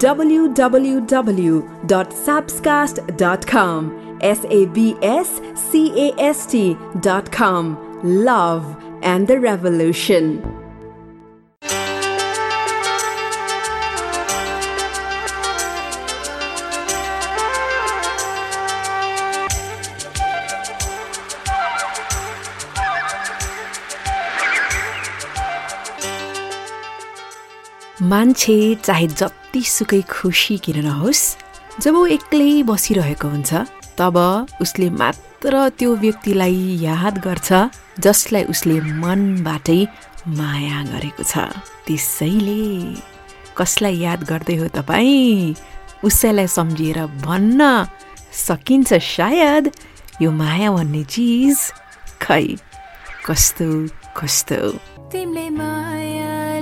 www.sabscast.com. S A B S C A S T.com. Love and the Revolution. मान्छे चाहे जतिसुकै खुसी किन नहोस् जब ऊ एक्लै बसिरहेको हुन्छ तब उसले मात्र त्यो व्यक्तिलाई याद गर्छ जसलाई उसले मनबाटै माया गरेको छ। त्यसैले कसलाई याद गर्दै हो तपाईँ? उसैलाई सम्झिएर भन्न सकिन्छ सायद यो माया भन्ने चिज। खै कस्तो कस्तो। तिमीले मायाले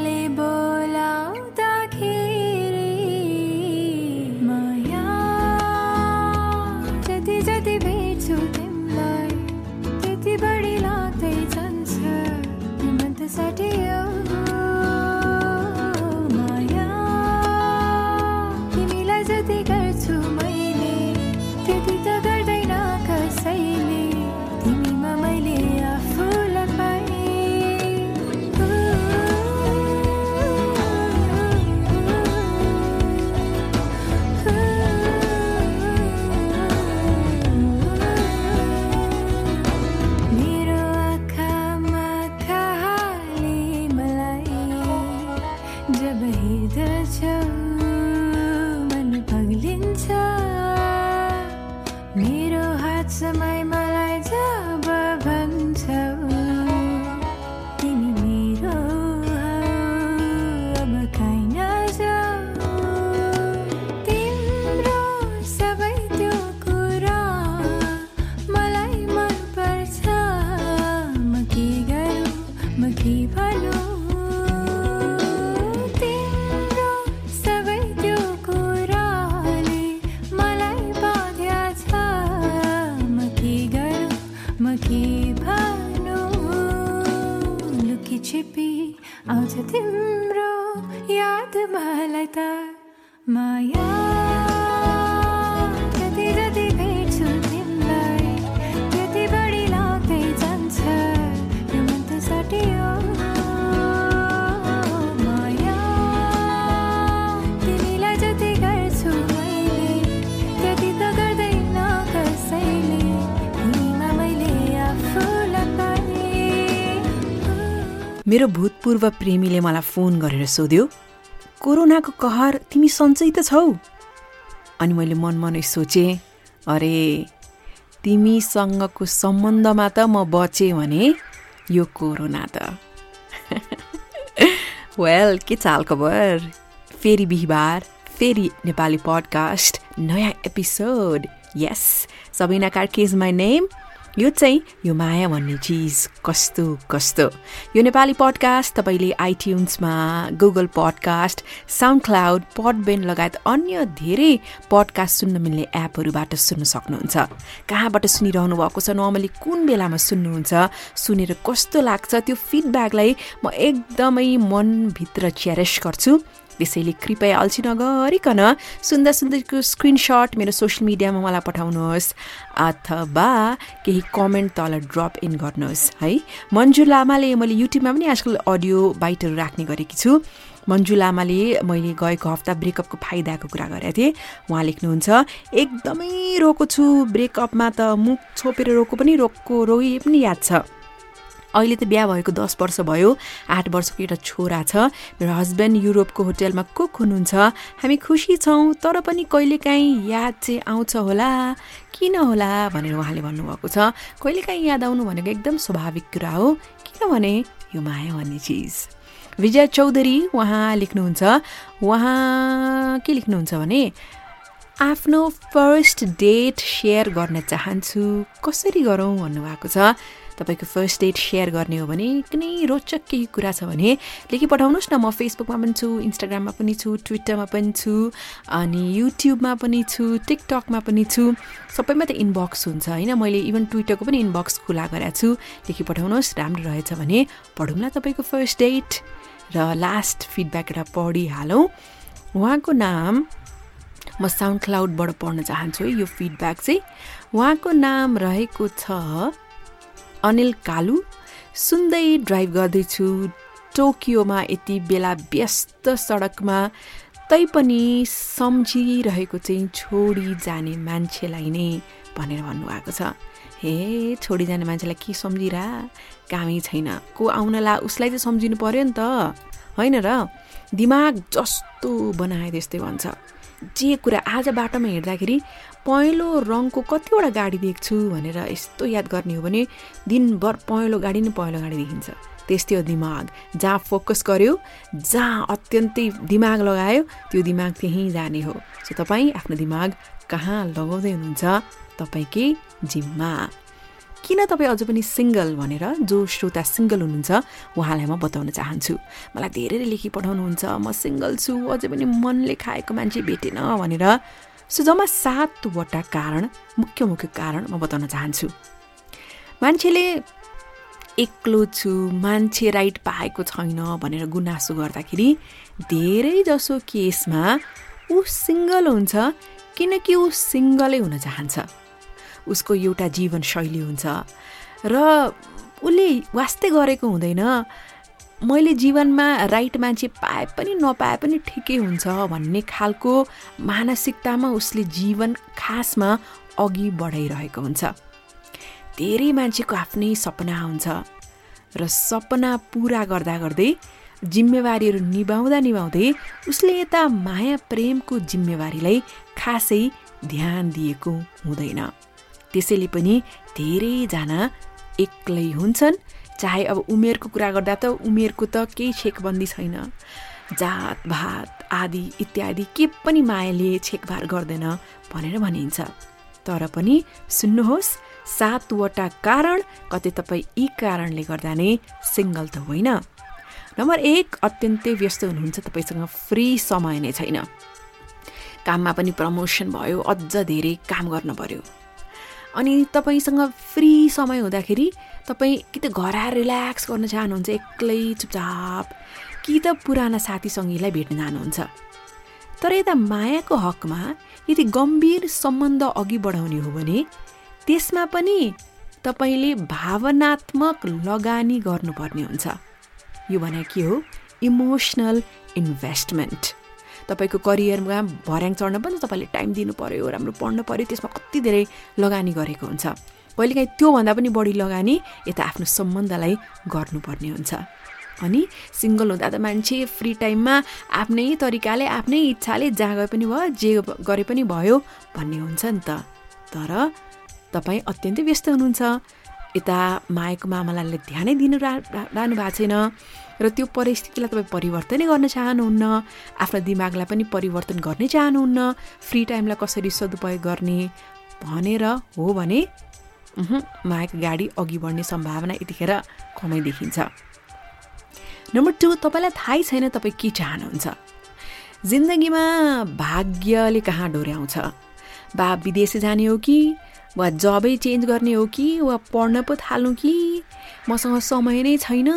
मेरो भूतपूर्व प्रेमीले मलाई फोन गरेर सोध्यो कोरोनाको कहर तिमी सन्चै त छौ? अनि मैले मनमा नै सोचेँ अरे तिमीसँगको सम्बन्धमा त म बचेँ भने यो कोरोना त वेल के चाल खबर? फेरि बिहिबार फेरि नेपाली पडकास्ट नयाँ episode yes Sabina Karki is my name यो चाहिँ यो माया भन्ने चिज कस्तो कस्तो? यो नेपाली पडकास्ट तपाईँले आइट्युन्समा Google podcast SoundCloud Podbean लगायत अन्य धेरै पडकास्ट सुन्न मिल्ने एपहरूबाट सुन्न सक्नुहुन्छ। कहाँबाट सुनिरहनु भएको छ नर्मली कुन बेलामा सुन्नुहुन्छ सुनेर कस्तो लाग्छ त्यो फिडब्याकलाई म एकदमै मनभित्र च्यारेस गर्छु। त्यसैले कृपया अल्छी नगरिकन सुन्दा सुन्दैको स्क्रिनसट मेरो सोसियल मिडियामा मलाई पठाउनुहोस्। अथवा केही कमेन्ट तल ड्रप इन गर्नुहोस् है। मन्जु लामाले मैले युट्युबमा पनि आजकल अडियो बाइटहरू राख्ने गरेकी छु। मन्जु लामाले मैले गएको हप्ता ब्रेकअपको फाइदाको कुरा गरेको थिएँ। उहाँ लेख्नुहुन्छ एकदमै रोएको छु ब्रेकअपमा त मुख छोपेर रोएको पनि रोएको रोए पनि याद छ। अहिले त बिहा भएको दस वर्ष भयो। आठ वर्षको एउटा छोरा छ। मेरो हस्बेन्ड युरोपको होटेलमा कुक हुनुहुन्छ। हामी खुसी छौँ तर पनि कहिलेकाहीँ याद चाहिँ आउँछ होला। किन होला भनेर उहाँले भन्नुभएको छ। कहिलेकाहीँ याद आउनु भनेको एकदम स्वाभाविक कुरा हो। किनभने यो माया भन्ने चिज। विजय चौधरी उहाँ लेख्नुहुन्छ। उहाँ के लेख्नुहुन्छ भने आफ्नो फर्स्ट डेट सेयर गर्न चाहन्छु। कसरी गरौँ? भन्नुभएको छ। तपाईँको फर्स्ट डेट सेयर गर्ने हो भने कुनै रोचक केही कुरा छ भने लेखि पठाउनुहोस् न। म फेसबुकमा पनि छु इन्स्टाग्राममा पनि छु ट्विटरमा पनि छु अनि युट्युबमा पनि छु टिकटकमा पनि छु। सबैमा त इनबक्स हुन्छ होइन। मैले इभन ट्विटरको पनि इनबक्स खुला गरेको छु। लेखि पठाउनुहोस् राम्रो रहेछ भने पढौँला तपाईँको फर्स्ट डेट र लास्ट फिडब्याक एउटा पढिहालौँ। उहाँको नाम म साउन्ड क्लाउडबाट पढ्न चाहन्छु है। यो फिडब्याक चाहिँ उहाँको नाम रहेको छ अनिल कालु। सुन्दै ड्राइभ गर्दैछु। टोकियोमा यति बेला व्यस्त सडकमा तैपनि सम्झिरहेको चाहिँ छोडी जाने मान्छेलाई नै भनेर भन्नुभएको छ। हे छोडी जाने मान्छेलाई के सम्झिरा? कामै छैन। को आउनला उसलाई चाहिँ सम्झिनु पर्यो नि त। होइन र? दिमाग जस्तो बनाए त्यस्तै भन्छ। जे कुरा आज बाटोमा हिँड्दाखेरि पहेँलो रङको कतिवटा गाडी देख्छु भनेर यस्तो याद गर्ने हो भने दिनभर पहेँलो गाडी नै पहेँलो गाडी देखिन्छ। त्यस्तै हो दिमाग। जहाँ फोकस गर्यो जहाँ अत्यन्तै दिमाग लगायो त्यो दिमाग त्यहीँ जाने हो। सो तपाईँ आफ्नो दिमाग कहाँ लगाउँदै हुनुहुन्छ तपाईँकै जिम्मा। किन तपाईँ अझ पनि सिङ्गल भनेर जो श्रोता सिङ्गल हुनुहुन्छ उहाँलाई म बताउन चाहन्छु। मलाई धेरैले लेखी पठाउनुहुन्छ म सिङ्गल छु अझै पनि मनले खाएको मान्छे भेटेन भनेर। सो जम्मा सातवटा कारण मुख्य मुख्य कारण म बताउन चाहन्छु। मान्छेले एक्लो छु मान्छे राइट पाएको छैन भनेर गुनासो गर्दाखेरि धेरै जसो केसमा ऊ सिङ्गल हुन्छ किनकि ऊ सिङ्गलै हुन चाहन्छ। उसको एउटा जीवनशैली हुन्छ। र उसले वास्तै गरेको हुँदैन। मैले जीवनमा राइट मान्छे पाए पनि नपाए पनि ठिकै हुन्छ भन्ने खालको मानसिकतामा उसले जीवन खासमा अघि बढाइरहेको हुन्छ। धेरै मान्छेको आफ्नै सपना हुन्छ र सपना पुरा गर्दा गर्दै जिम्मेवारीहरू निभाउँदा निभाउँदै उसले यता माया प्रेमको जिम्मेवारीलाई खासै ध्यान दिएको हुँदैन। त्यसैले पनि धेरैजना एक्लै हुन्छन्। चाहे अब उमेरको कुरा गर्दा त उमेरको त केही छेकबन्दी छैन। जात भात आदि इत्यादि के पनि मायाले छेकभार गर्दैन भनेर भनिन्छ। तर पनि सुन्नुहोस् सातवटा कारण कतै तपाईँ यी कारणले गर्दा नै सिङ्गल त होइन। नम्बर एक अत्यन्तै व्यस्त हुनुहुन्छ तपाईँसँग फ्री समय नै छैन। काममा पनि प्रमोसन भयो अझ धेरै काम गर्न पर्यो। अनि तपाईँसँग फ्री समय हुँदाखेरि तपाईँ कि त घर आएर रिल्याक्स गर्न चाहनुहुन्छ एक्लै चुपचाप कि त पुराना साथीसँगीलाई भेट्न जानुहुन्छ तर यता मायाको हकमा यदि गम्भीर सम्बन्ध अघि बढाउने हो भने त्यसमा पनि तपाईँले भावनात्मक लगानी गर्नुपर्ने हुन्छ। यो भने के हो? Emotional investment. तपाईँको करियरमा भर्याङ चढ्न पनि तपाईँले टाइम दिनु पऱ्यो राम्रो पढ्नु पऱ्यो त्यसमा कति धेरै लगानी गरेको हुन्छ। कहिलेकाहीँ त्योभन्दा पनि बढी लगानी यता आफ्नो सम्बन्धलाई गर्नुपर्ने हुन्छ। अनि सिङ्गल हुँदा त मान्छे फ्री टाइममा आफ्नै तरिकाले आफ्नै इच्छाले जहाँ गए पनि भयो जे गरे पनि भयो भन्ने हुन्छ नि त। तर तपाईँ अत्यन्तै व्यस्त हुनुहुन्छ। यता मायाको मामलाले ध्यानै दिनु रा रहनु भएको छैन र त्यो परिस्थितिलाई तपाईँ परिवर्तनै गर्न चाहनुहुन्न आफ्नो दिमागलाई पनि परिवर्तन गर्नै चाहनुहुन्न फ्री टाइमलाई कसरी सदुपयोग गर्ने भनेर हो भने मायाको गाडी अघि बढ्ने सम्भावना यतिखेर कमै देखिन्छ। नम्बर टू तपाईँलाई थाहै छैन तपाईँ के चाहनुहुन्छ? जिन्दगीमा भाग्यले कहाँ डोर्याउँछ? बा विदेश जाने हो कि वा जबै चेन्ज गर्ने हो कि वा पढ्न पो थाल्नु कि? मसँग समय नै छैन।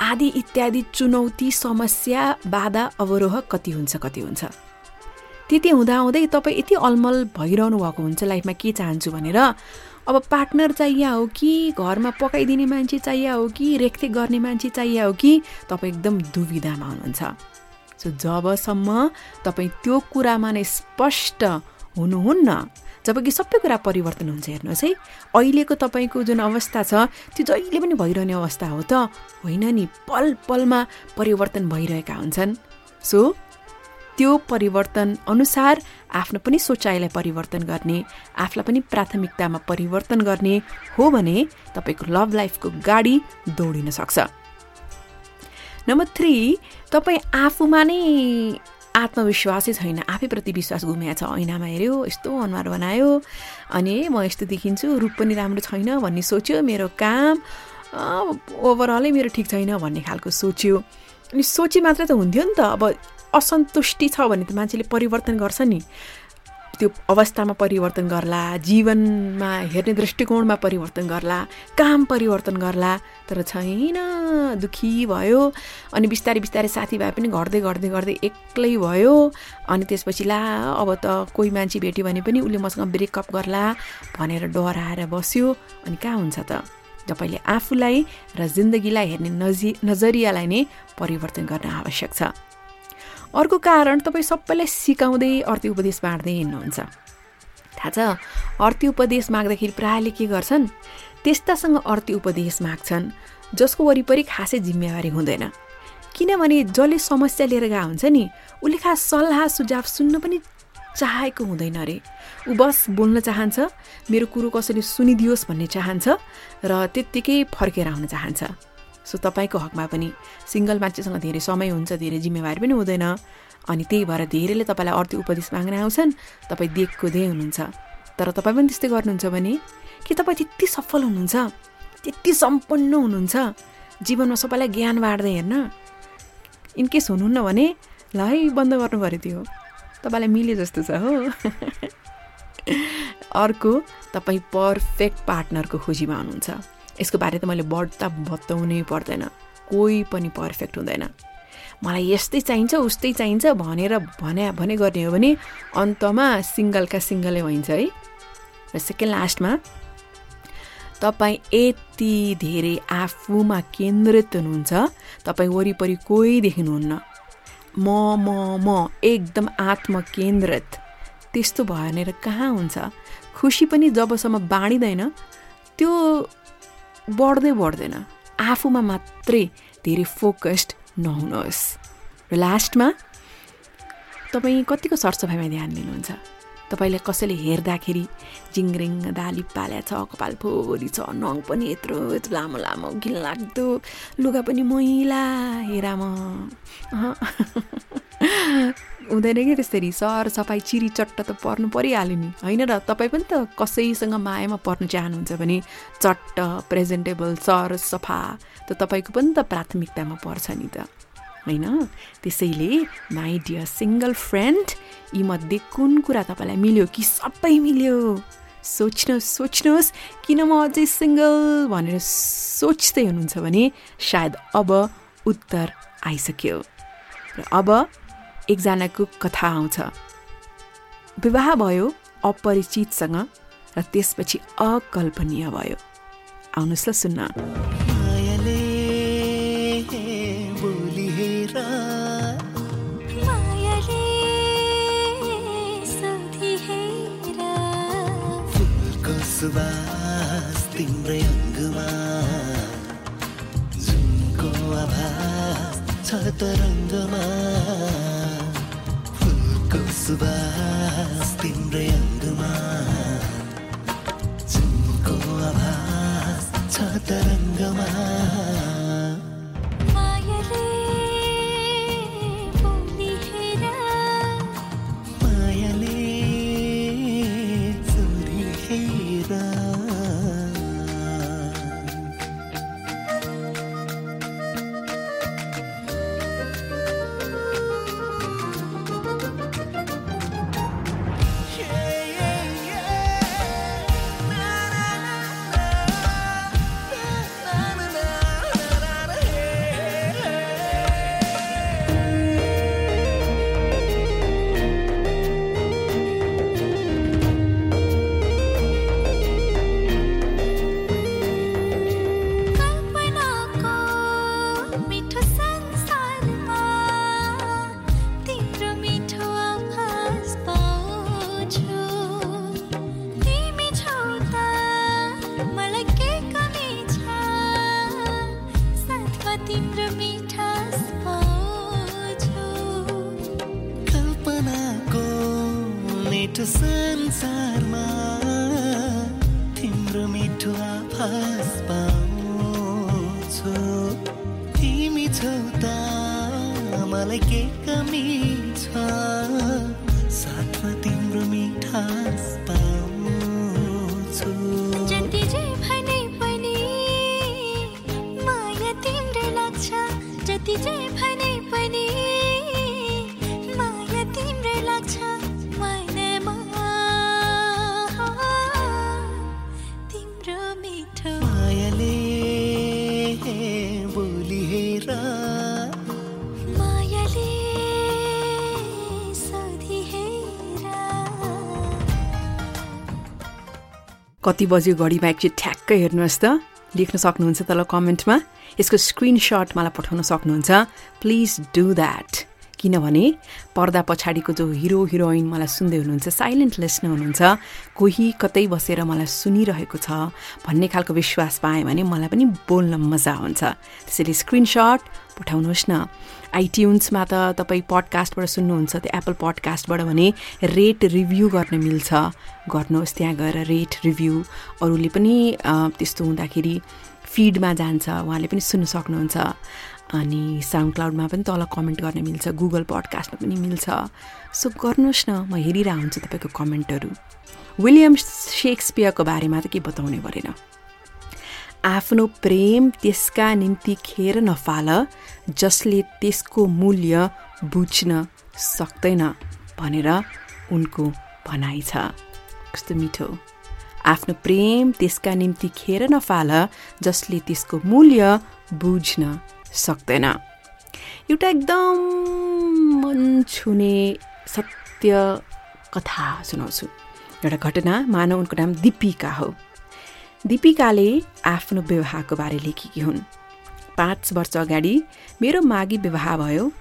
आदि इत्यादि चुनौती समस्या बाधा अवरोह कति हुन्छ कति हुन्छ। त्यति हुँदाहुँदै तपाईँ यति अलमल भइरहनु भएको हुन्छ लाइफमा के चाहन्छु भनेर। अब पार्टनर चाहिए हो कि घरमा पकाइदिने मान्छे चाहिए हो कि रेखदेख गर्ने मान्छे चाहिए हो कि तपाईँ एकदम दुविधामा हुनुहुन्छ। सो जबसम्म तपाईँ त्यो कुरामा नै स्पष्ट हुनुहुन्न जब कि सबै कुरा परिवर्तन हुन्छ हेर्नुहोस् है। अहिलेको तपाईँको जुन अवस्था छ त्यो जहिले पनि भइरहने अवस्था हो त। होइन नि पल पलमा परिवर्तन भइरहेका हुन्छन्। सो त्यो परिवर्तन अनुसार आफ्नो पनि सोचाइलाई परिवर्तन गर्ने आफूलाई पनि प्राथमिकतामा परिवर्तन गर्ने हो भने तपाईँको लभ लाइफको गाडी दौडिन सक्छ। नम्बर थ्री तपाईँ आफूमा नै आत्मविश्वासै छैन आफैप्रति विश्वास गुम्या छ। ऐनामा हेऱ्यो यस्तो अनुहार बनायो। अनि म यस्तो देखिन्छु रूप पनि राम्रो छैन भन्ने सोच्यो मेरो काम ओभरअलै मेरो ठिक छैन भन्ने खालको सोच्यो। अनि सोचे मात्र त हुन्थ्यो नि त अब असन्तुष्टि छ भने त मान्छेले परिवर्तन गर्छ नि। त्यो अवस्थामा परिवर्तन गर्ला जीवनमा हेर्ने दृष्टिकोणमा परिवर्तन गर्ला काम परिवर्तन गर्ला तर छैन दुखी भयो। अनि बिस्तारै बिस्तारै साथीभाइ पनि घट्दै घट्दै गर्दै एक्लै भयो। अनि त्यसपछि ला अब त कोही मान्छे भेट्यो भने पनि उसले मसँग ब्रेकअप गर्ला भनेर डराएर बस्यो। अनि कहाँ हुन्छ त? तपाईँले आफूलाई र जिन्दगीलाई हेर्ने नजी नजरियालाई नै परिवर्तन गर्न आवश्यक छ। अर्को कारण तपाईँ सबैलाई सिकाउँदै अर्थी उपदेश बाँड्दै हिँड्नुहुन्छ। थाहा छ अर्थी उपदेश माग्दाखेरि प्रायःले के गर्छन्? त्यस्तासँग अर्थी उपदेश माग्छन् जसको वरिपरि खासै जिम्मेवारी हुँदैन। किनभने जसले समस्या लिएर गएको हुन्छ नि उसले खास सल्लाह सुझाव सुन्न पनि चाहेको हुँदैन अरे। ऊ बस बोल्न चाहन्छ मेरो कुरो कसैले सुनिदियोस् भन्ने चाहन्छ र त्यत्तिकै फर्केर आउन चाहन्छ। सो तपाईँको हकमा पनि सिङ्गल मान्छेसँग धेरै समय हुन्छ धेरै जिम्मेवारी पनि हुँदैन। अनि त्यही भएर धेरैले तपाईँलाई अर्थी उपदेश माग्न आउँछन् तपाईँ दिएको दे हुनुहुन्छ। तर तपाईँ पनि त्यस्तै गर्नुहुन्छ भने कि तपाईँ त्यति सफल हुनुहुन्छ? त्यति सम्पन्न हुनुहुन्छ? जीवनमा सबैलाई ज्ञान बाँड्दै हेर्न। इनकेस हुनुहुन्न भने ल है बन्द गर्नु पऱ्यो त्यो। तपाईँलाई मिले जस्तो छ हो। अर्को तपाईँ पर्फेक्ट पार्टनरको खोजीमा हुनुहुन्छ। यसको बारे त मैले बढ्ता बताउनै पर्दैन। कोही पनि पर्फेक्ट हुँदैन। मलाई यस्तै चाहिन्छ उस्तै चाहिन्छ भनेर भने भने गर्ने हो भने अन्तमा सिङ्गलका सिङ्गलै भइन्छ है। र सेकेन्ड लास्टमा तपाईँ यति धेरै आफूमा केन्द्रित हुनुहुन्छ तपाईँ वरिपरि कोही देखिनुहुन्न। म म म एकदम आत्मकेन्द्रित। त्यस्तो भनेर कहाँ हुन्छ? खुसी पनि जबसम्म बाँडिँदैन। त्यो बढ्दै बढ्दैन आफूमा मात्रै धेरै फोकस्ड नहुनुहोस् र लास्टमा तपाईँ कतिको सरसफाइमा ध्यान दिनुहुन्छ? तपाईँलाई कसैले हेर्दाखेरि जिङ्ग्रिङ दाली पाल्या छ कपाल फोरी छ नङ पनि यत्रो यत्रो लामो लामो घिनलाग्दो लुगा पनि मैला हेराम हुँदैन कि त्यसरी? सर सफाइ चिरी चट्ट त पर्नु परिहाल्यो नि। होइन र तपाईँ पनि त कसैसँग मायामा पर्नु चाहनुहुन्छ भने चट्ट प्रेजेन्टेबल सर सफा त तपाईँको पनि त प्राथमिकतामा पर्छ नि त। होइन? त्यसैले माई डियर सिङ्गल फ्रेन्ड यीमध्ये कुन कुरा तपाईँलाई मिल्यो कि सबै मिल्यो? सोच्नुहोस् सोच्नुहोस् किन म अझै सिङ्गल भनेर सोच्दै हुनुहुन्छ भने सायद अब उत्तर आइसक्यो। र अब एकजनाको कथा आउँछ। विवाह भयो अपरिचितसँग र त्यसपछि अकल्पनीय भयो। आउनुहोस् ल सुन्न। सुवास तिम्रै अङ्गमा जुनको आभास छ तरङ्गमा फुलको कति बज्यो घडीमा एकचोटि ठ्याक्कै हेर्नुहोस् त। लेख्न सक्नुहुन्छ तल कमेन्टमा। यसको स्क्रिनसट मलाई पठाउन सक्नुहुन्छ। Please do that. किनभने पर्दा पछाडिको जो हिरो हिरोइन मलाई सुन्दै हुनुहुन्छ साइलेन्ट लिस्न हुनुहुन्छ कोही कतै बसेर मलाई सुनिरहेको छ भन्ने खालको विश्वास पाएँ भने मलाई पनि बोल्न मजा हुन्छ त्यसैले स्क्रिनसट पठाउनुहोस् न। आइट्युन्समा त तपाईँ पडकास्टबाट सुन्नुहुन्छ त्यो एप्पल पडकास्टबाट भने रेट रिभ्यू गर्न मिल्छ। गर्नुहोस् त्यहाँ गएर रेट रिभ्यू। अरूले पनि त्यस्तो हुँदाखेरि फिडमा जान्छ उहाँले पनि सुन्न सक्नुहुन्छ। अनि साउन्ड क्लाउडमा पनि तल कमेन्ट गर्न मिल्छ गुगल पडकास्टमा पनि मिल्छ। सो गर्नुहोस् न म हेरिरहेको हुन्छु तपाईँको कमेन्टहरू विलियम सेक्सपियरको बारेमा त के बताउने परेन आफ्नो प्रेम त्यसका निम्ति खेर नफाल जसले त्यसको मूल्य बुझ्न सक्दैन भनेर उनको भनाइ छ। कस्तो मिठो। आफ्नो प्रेम त्यसका निम्ति खेर नफाल जसले त्यसको मूल्य बुझ्न सक्दैन। एउटा एकदम मन छुने सत्य कथा सुनाउँछु। एउटा घटना मानव उनको नाम दिपिका हो। दिपिकाले आफ्नो विवाहको बारे लेखेकी हुन्। पाँच वर्ष अगाडि मेरो मागी विवाह भयो।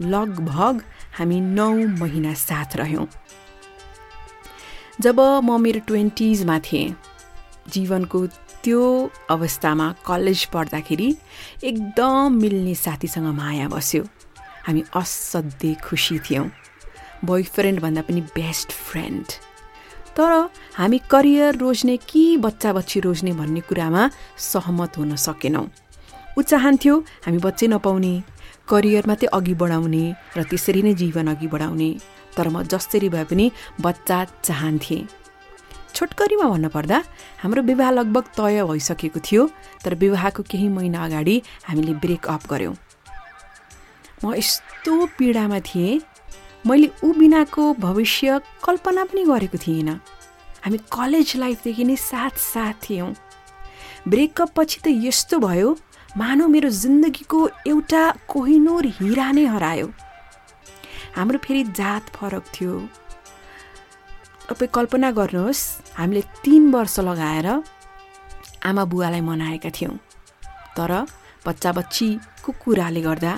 लगभग हामी नौ महिना साथ रह्यौँ। जब म मेरो ट्वेन्टिजमा थिएँ जीवनको त्यो अवस्थामा कलेज पढ्दाखेरि एकदम मिल्ने साथीसँग माया बस्यो। हामी असाध्यै खुसी थियौँ। बोयफ्रेन्ड भन्दा पनि बेस्ट फ्रेन्ड। तर हामी करियर रोज्ने कि बच्चा बच्ची रोज्ने भन्ने कुरामा सहमत हुन सकेनौँ। ऊ चाहन्थ्यो हामी बच्चै नपाउने करियर मात्रै अघि बढाउने र त्यसरी नै जीवन अघि बढाउने। तर म जसरी भए पनि बच्चा चाहन्थेँ। छोटकरीमा भन्नुपर्दा हाम्रो विवाह लगभग तय भइसकेको थियो तर विवाहको केही महिना अगाडि हामीले ब्रेकअप गऱ्यौँ। म यस्तो पीडामा थिएँ मैले ऊ बिनाको भविष्य कल्पना पनि गरेको थिइनँ हामी कलेज लाइफदेखि नै साथ साथ थियौँ ब्रेकअप पछि त यस्तो भयो मानव मेरो जिन्दगीको एउटा कोहिनोर हिरा नै हरायो। हाम्रो फेरि जात फरक थियो। तपाईँ कल्पना गर्नुहोस् हामीले तिन वर्ष लगाएर आमा बुवालाई मनाएका थियौँ। तर बच्चा बच्चीको कुराले गर्दा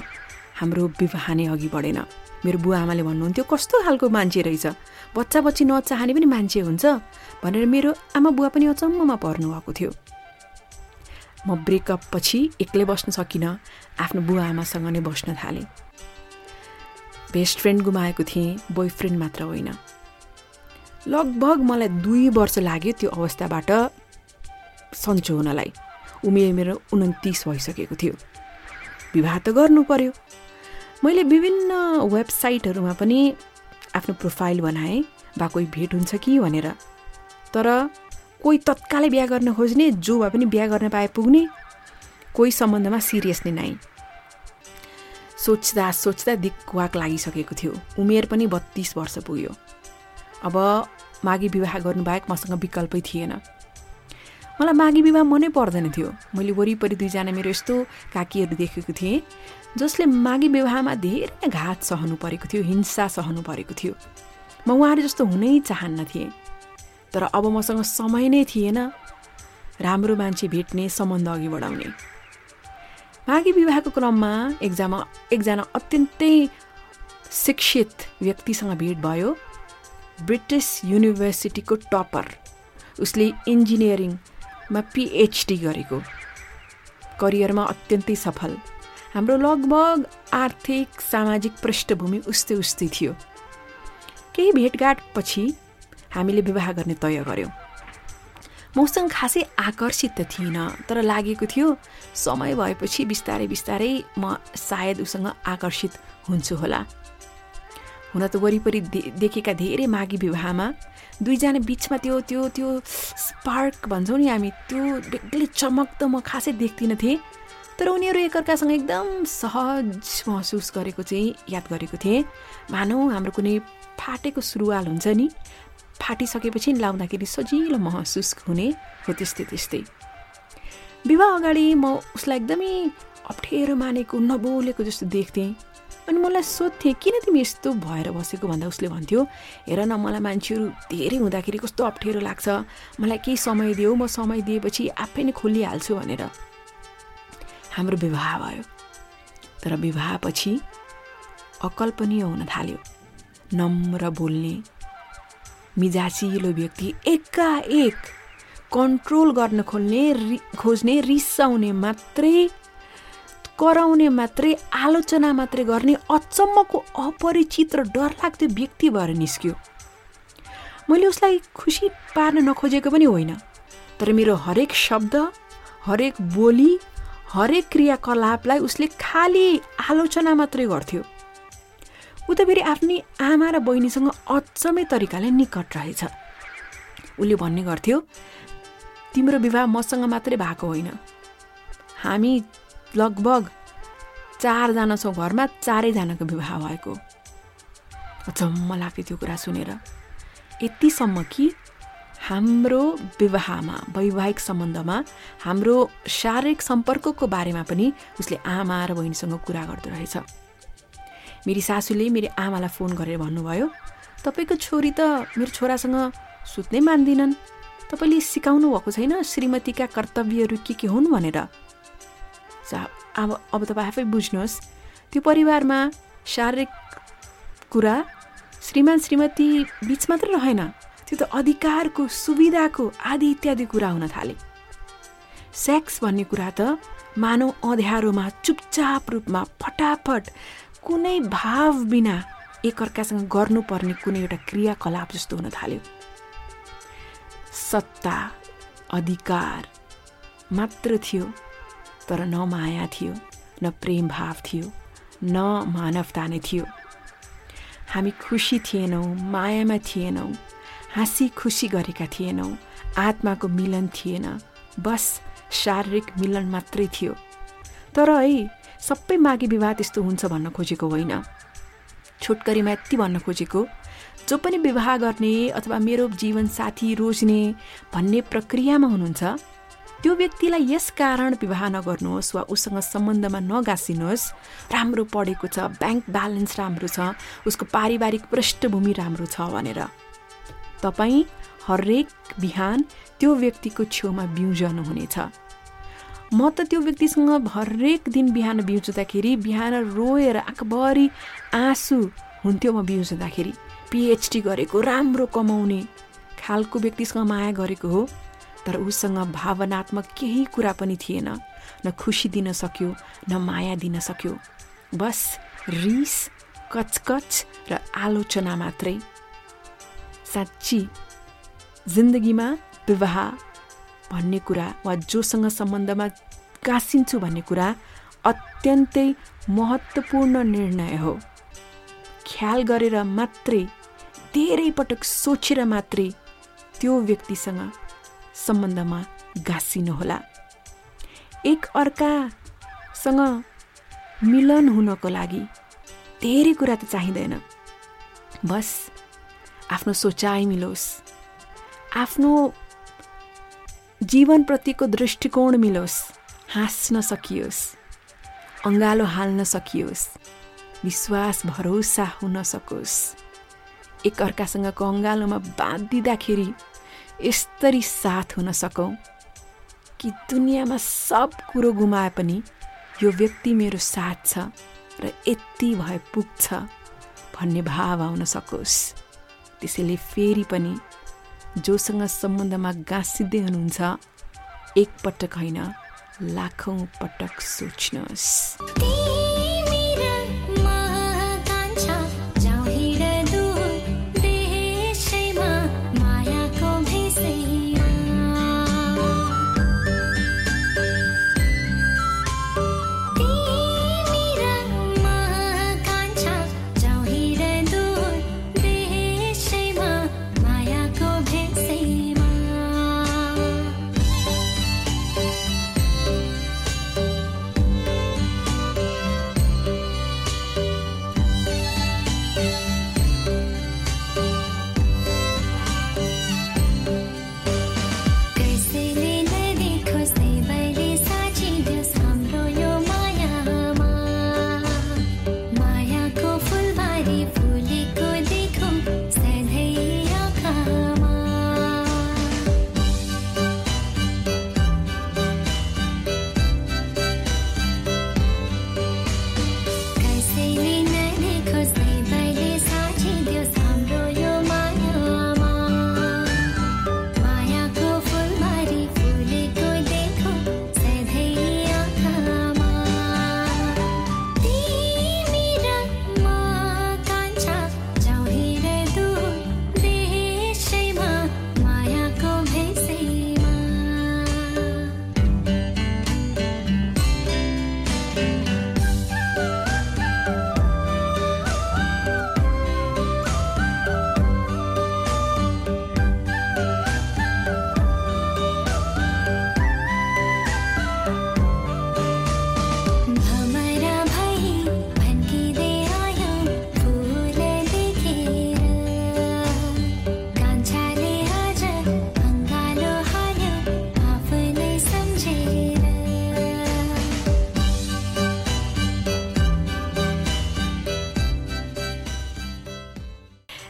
हाम्रो विवाह नै अघि बढेन। मेरो बुवा आमाले भन्नुहुन्थ्यो कस्तो खालको मान्छे रहेछ? बच्चा बच्ची नचाहने पनि मान्छे हुन्छ भनेर मेरो आमा बुवा पनि अचम्ममा पर्नु भएको थियो। म ब्रेकअप पछि एक्लै बस्न सकिनँ आफ्नो बुवा आमासँग नै बस्न थालेँ। बेस्ट फ्रेन्ड गुमाएको थिएँ बोयफ्रेन्ड मात्र होइन। लगभग मलाई दुई वर्ष लाग्यो त्यो अवस्थाबाट सन्चो हुनलाई। उमेर मेरो उन्तिस भइसकेको थियो। विवाह त गर्नु पर्यो। मैले विभिन्न वेबसाइटहरूमा पनि आफ्नो प्रोफाइल बनाएँ बा कोही भेट हुन्छ कि भनेर। तर कोही तत्कालै बिहा गर्न खोज्ने जो भए पनि बिहा गर्न पाए पुग्ने कोही सम्बन्धमा सिरियस नै नै सोच्दा सोच्दा दिक्वाक लागिसकेको थियो। उमेर पनि बत्तिस वर्ष पुग्यो। अब माघी विवाह गर्नुबाहेक मसँग विकल्पै थिएन। मलाई माघी विवाह मनै पर्दैन थियो। मैले वरिपरि दुईजना मेरो यस्तो काकीहरू देखेको थिएँ जसले माघी विवाहमा धेरै घात सहनु परेको थियो हिंसा सहनु परेको थियो। म उहाँहरू जस्तो हुनै चाहन्न थिएँ। तर अब मसँग समय नै थिएन। राम्रो मान्छे भेट्ने सम्बन्ध अघि बढाउने। माघी विवाहको क्रममा एकजना एकजना अत्यन्तै शिक्षित व्यक्तिसँग भेट भयो। ब्रिटिस युनिभर्सिटीको टपर उसले इन्जिनियरिङमा पिएचडी गरेको। करियरमा अत्यन्तै सफल। हाम्रो लगभग आर्थिक सामाजिक पृष्ठभूमि उस्तै उस्तै थियो। केही भेटघाट पछि हामीले विवाह गर्ने तय गऱ्यौँ म उसँग खासै आकर्षित त थिइनँ तर लागेको थियो समय भएपछि बिस्तारै बिस्तारै म सायद उसँग आकर्षित हुन्छु होला। हुन त वरिपरि दे देखेका धेरै माघी विवाहमा दुईजना बिचमा त्यो त्यो त्यो स्पार्क भन्छौँ नि हामी त्यो बेग्लै चमक त म खासै देख्दिनँ थिएँ। तर उनीहरू एकअर्कासँग एकदम सहज महसुस गरेको चाहिँ याद गरेको थिएँ। मानौ हाम्रो कुनै फाटेको सुरुवाल हुन्छ नि? फाटिसकेपछि लाउँदाखेरि सजिलो महसुस हुने हो त्यस्तै त्यस्तै। विवाह अगाडि म उसलाई एकदमै अप्ठ्यारो मानेको नबोलेको जस्तो देख्थेँ। अनि मलाई सोध्थेँ किन तिमी यस्तो भएर बसेको? भन्दा उसले भन्थ्यो हेर न मलाई मान्छेहरू धेरै हुँदाखेरि कस्तो अप्ठ्यारो लाग्छ। मलाई केही समय दियो म समय दिएपछि आफै नै खोलिहाल्छु भनेर हाम्रो विवाह भयो। तर विवाहपछि अकल्पनीय हुन थाल्यो। नम्र बोल्ने मिजासिलो व्यक्ति एकाएक कन्ट्रोल गर्न खोल्ने रि खोज्ने रिसाउने मात्रै कराउने मात्रै आलोचना मात्रै गर्ने अचम्मको अपरिचित र डरलाग्दो व्यक्ति भएर निस्क्यो। मैले उसलाई खुसी पार्न नखोजेको पनि होइन तर मेरो हरेक शब्द हरेक बोली हरेक क्रियाकलापलाई उसले खालि आलोचना मात्रै गर्थ्यो। ऊ त फेरि आफ्नै आमा र बहिनीसँग अचम्मै तरिकाले निकट रहेछ। उसले भन्ने गर्थ्यो तिम्रो विवाह मसँग मात्रै भएको होइन। हामी लगभग चारजना छौँ घरमा चारैजनाको विवाह भएको। अचम्म लाग्थ्यो त्यो कुरा सुनेर। यतिसम्म कि हाम्रो विवाहमा वैवाहिक सम्बन्धमा हाम्रो शारीरिक सम्पर्कको बारेमा पनि उसले आमा र बहिनीसँग कुरा गर्दो रहेछ। मेरी सासूले मेरो आमालाई फोन गरेर भन्नुभयो तपाईँको छोरी त मेरो छोरासँग सुत्नै मान्दिनन्। तपाईँले सिकाउनु भएको छैन श्रीमतीका कर्तव्यहरू के के हुन् भनेर। अब अब तपाईँ आफै बुझ्नुहोस्। त्यो परिवारमा शारीरिक कुरा श्रीमान श्रीमती बिच मात्र रहेन। त्यो त अधिकारको सुविधाको आदि इत्यादि कुरा हुन थाले। सेक्स भन्ने कुरा त मानव अँध्यारोमा चुपचाप रूपमा फटाफट कुनै भाव बिना एकअर्कासँग गर्नुपर्ने कुनै एउटा क्रियाकलाप जस्तो हुन थाल्यो। सत्ता अधिकार मात्र थियो। तर न माया थियो न प्रेम भाव थियो न मानवता नै थियो। हामी खुसी थिएनौँ मायामा थिएनौँ हाँसी खुसी गरेका थिएनौँ आत्माको मिलन थिएन बस शारीरिक मिलन मात्रै थियो। तर है सबै माघे विवाह त्यस्तो हुन्छ भन्न खोजेको होइन। छोटकरीमा यति भन्न खोजेको जो पनि विवाह गर्ने अथवा मेरो जीवन साथी रोज्ने भन्ने प्रक्रियामा हुनुहुन्छ त्यो व्यक्तिलाई यस कारण विवाह नगर्नुहोस् वा उसँग सम्बन्धमा नगाँसिनुहोस् राम्रो पढेको छ ब्याङ्क ब्यालेन्स राम्रो छ उसको पारिवारिक पृष्ठभूमि राम्रो छ भनेर। तपाईँ हरेक बिहान त्यो व्यक्तिको छेउमा बिउजनुहुनेछ म त त्यो व्यक्तिसँग हरेक दिन बिहान बिउजुँदाखेरि बिहान रोएर आँखाभरि आँसु हुन्थ्यो म बिउजुँदाखेरि पिएचडी गरेको राम्रो कमाउने खालको व्यक्तिसँग माया गरेको हो। तर उसँग भावनात्मक केही कुरा पनि थिएन। न खुसी दिन सक्यो न माया दिन सक्यो। बस रिस कचकच र आलोचना मात्रै। साँच्ची जिन्दगीमा विवाह भन्ने कुरा वा जोसँग सम्बन्धमा गाँसिन्छु भन्ने कुरा अत्यन्तै महत्त्वपूर्ण निर्णय हो। ख्याल गरेर मात्रै धेरै पटक सोचेर मात्रै त्यो व्यक्तिसँग सम्बन्धमा गाँसिनुहोला एक अर्कासँग मिलन हुनको लागि धेरै कुरा त चाहिँदैन। बस आफ्नो सोचाइ मिलोस्। आफ्नो जीवनप्रतिको दृष्टिकोण मिलोस्। हाँस्न सकियोस्। अँगालो हाल्न सकियोस्। विश्वास भरोसा हुन सकोस्। एकअर्कासँगको अँगालोमा बाँधिँदाखेरि यस्तरी साथ हुन सकौँ कि दुनियाँमा सब कुरो गुमाए पनि यो व्यक्ति मेरो साथ छ र यति भए पुग्छ भन्ने भाव आउन सकोस्। त्यसैले फेरि पनि जोसँग सम्बन्धमा गाँसिँदै हुनुहुन्छ एकपटक होइन लाखौँ पटक सोच्नुहोस्।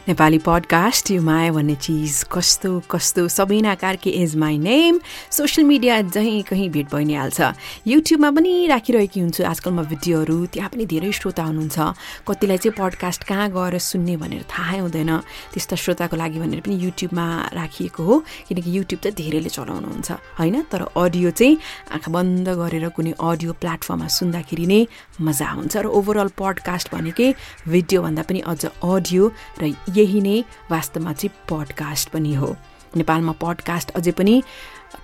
नेपाली पडकास्ट यो माया भन्ने चिज कस्तो कस्तो Sabina Karki is my name social media जहीँ कहीँ भेट भइ नै हाल्छ युट्युबमा पनि राखिरहेकी हुन्छु आजकल म भिडियोहरू त्यहाँ पनि धेरै श्रोता हुनुहुन्छ। कतिलाई चाहिँ पडकास्ट कहाँ गएर सुन्ने भनेर थाहै हुँदैन। त्यस्ता श्रोताको लागि भनेर पनि युट्युबमा राखिएको हो किनकि युट्युब चाहिँ धेरैले चलाउनुहुन्छ होइन? तर अडियो चाहिँ आँखा बन्द गरेर कुनै अडियो प्लेटफर्ममा सुन्दाखेरि नै मजा हुन्छ। र ओभरअल पडकास्ट भनेकै भिडियोभन्दा पनि अझ अडियो र यही नै वास्तवमा चाहिँ पडकास्ट पनि हो। नेपालमा पडकास्ट अझै पनि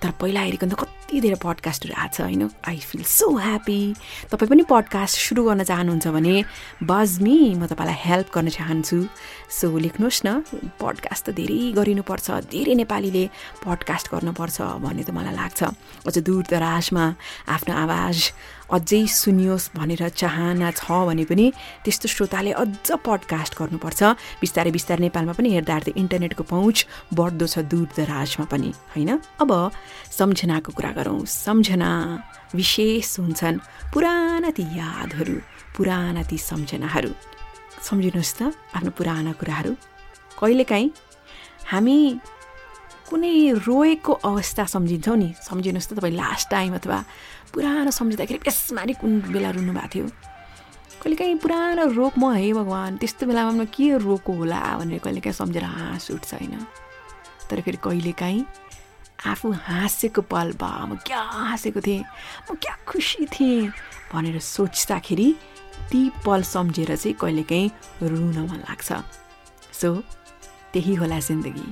तर पहिला हेरेको त कति धेरै पडकास्टहरू आएको छ होइन? आई फिल सो ह्याप्पी तपाईँ पनि पडकास्ट सुरु गर्न चाहनुहुन्छ भने बजमी म तपाईँलाई हेल्प गर्न चाहन्छु। सो लेख्नुहोस् न पडकास्ट त धेरै गरिनुपर्छ धेरै नेपालीले पडकास्ट गर्नुपर्छ भन्ने त मलाई लाग्छ। अझ दूर दराजमा आफ्नो आवाज अझै सुनियोस् भनेर चाहना छ भने पनि त्यस्तो श्रोताले अझ पडकास्ट गर्नुपर्छ। बिस्तारै बिस्तारै नेपालमा पनि हेर्दा हेर्दै इन्टरनेटको पहुँच बढ्दो छ दूर दराजमा पनि होइन? अब सम्झनाको कुरा गरौँ। सम्झना विशेष हुन्छन् पुराना ती यादहरू पुराना ती सम्झनाहरू। सम्झिनुहोस् त आफ्नो पुराना कुराहरू। कहिलेकाहीँ हामी कुनै रोएको अवस्था सम्झिन्छौँ नि। सम्झिनुहोस् त तपाईँ लास्ट टाइम अथवा पुरानो सम्झिँदाखेरि यसमा नि कुन बेला रुनु भएको थियो। कहिलेकाहीँ पुरानो रोग म है भगवान् त्यस्तो बेलामा म के रोको होला भनेर कहिलेकाहीँ सम्झेर हाँस उठ्छ होइन। तर फेरि कहिलेकाहीँ आफू हाँसेको पल बा म क्या हाँसेको थिएँ म क्या खुसी थिएँ भनेर सोच्दाखेरि ती पल सम्झेर चाहिँ कहिलेकाहीँ रुन मन लाग्छ। सो त्यही होला जिन्दगी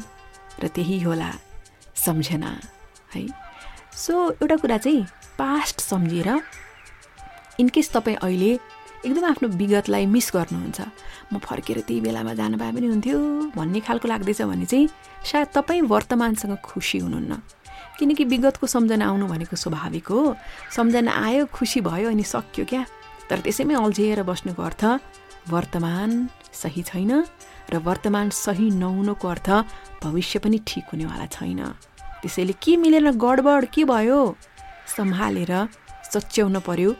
र त्यही होला सम्झना है। सो एउटा कुरा चाहिँ पास्ट सम्झेर इनकेस तपाईँ अहिले एकदम आफ्नो विगतलाई मिस गर्नुहुन्छ म फर्केर त्यही बेलामा जानु भए पनि हुन्थ्यो भन्ने खालको लाग्दैछ भने चाहिँ सायद तपाईँ वर्तमानसँग खुसी हुनुहुन्न। किनकि विगतको सम्झना आउनु भनेको स्वाभाविक हो। सम्झना आयो खुसी भयो अनि सक्यो क्या। तर त्यसैमै अल्झिएर बस्नुको अर्थ वर्तमान सही छैन र वर्तमान सही नहुनुको अर्थ भविष्य पनि ठिक हुनेवाला छैन। त्यसैले के मिलेन गडबड के भयो? सम्हालेर सच्याउन पर्यो।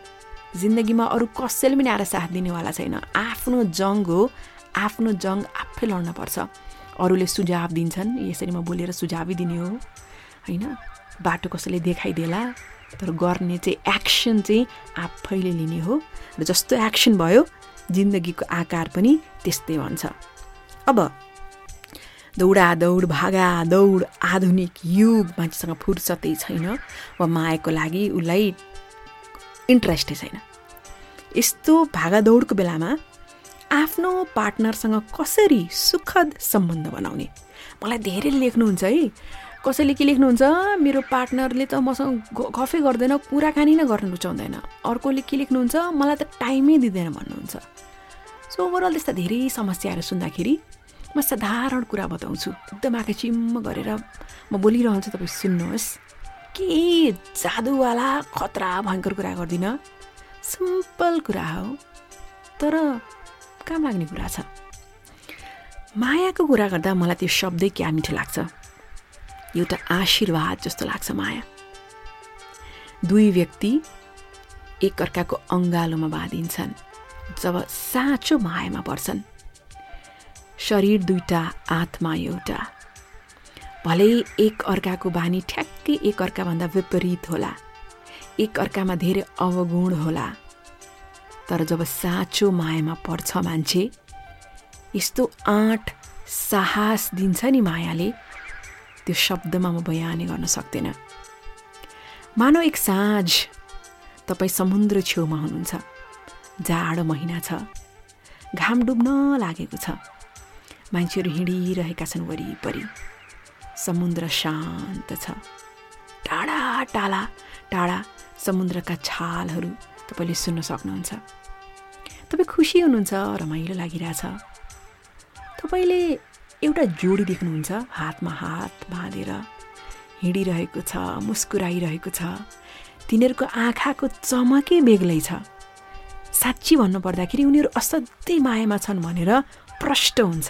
जिन्दगीमा अरू कसैले पनि आएर साथ दिनेवाला छैन। आफ्नो जङ हो आफ्नो जङ आफै लड्नुपर्छ अरूले सुझाव दिन्छन् यसरी म बोलेर सुझावै दिने हो। होइन? बाटो कसैले देखाइदिएला तर गर्ने चाहिँ एक्सन चाहिँ आफैले लिने हो। र जस्तो एक्सन भयो जिन्दगीको आकार पनि त्यस्तै भन्छ। अब दौडा दौड भागा दौड आधुनिक युग मान्छेसँग फुर्सदै छैन वा मायाको लागि उसलाई इन्ट्रेस्टै छैन। यस्तो भागादौडको बेलामा आफ्नो पार्टनरसँग कसरी सुखद सम्बन्ध बनाउने? मलाई धेरै लेख्नुहुन्छ है। कसैले के लेख्नुहुन्छ? मेरो पार्टनरले त मसँग गफै गर्दैन कुराकानी नै गर्न रुचाउँदैन। अर्कोले के लेख्नुहुन्छ? मलाई त टाइमै दिँदैन भन्नुहुन्छ। सो ओभरअल त्यस्ता धेरै समस्याहरू सुन्दाखेरि म साधारण कुरा बताउँछु। एकदम आँखा चिम्म गरेर म बोलिरहन्छु तपाईँ सुन्नुहोस्। के जादुवाला खतरा भयङ्कर कुरा गर्दिनँ? सिम्पल कुरा हो तर काम लाग्ने कुरा छ। मायाको कुरा गर्दा मलाई त्यो शब्दै क्या मिठो लाग्छ। एउटा आशीर्वाद जस्तो लाग्छ माया। दुई व्यक्ति एकअर्काको अङ्गालोमा बाँधिन्छन् जब साँचो मायामा पर्छन्। शरीर दुईटा आत्मा एउटा। भलै एक अर्काको बानी ठ्याक्कै एक अर्काभन्दा विपरीत होला। एक अर्कामा धेरै अवगुण होला। तर जब साँचो मायामा पर्छ मान्छे यस्तो आँट साहस दिन्छ नि मायाले त्यो शब्दमा म बयानै गर्न सक्दिनँ। मानव एक साँझ तपाईँ समुद्र छेउमा हुनुहुन्छ जाडो महिना छ घाम डुब्न लागेको छ। मान्छेहरू हिँडिरहेका छन् वरिपरि। समुद्र शान्त छ। टाढा टाढा टाढा समुद्रका छालहरू तपाईँले सुन्न सक्नुहुन्छ। तपाईँ खुसी हुनुहुन्छ रमाइलो लागिरहेछ। तपाईँले एउटा जोडी देख्नुहुन्छ हातमा हात बाँधेर। हिँडिरहेको छ मुस्कुराइरहेको छ। तिनीहरूको आँखाको चमकै बेग्लै छ। साँच्ची भन्नुपर्दाखेरि उनीहरू असाध्यै मायामा छन् भनेर प्रष्ट हुन्छ।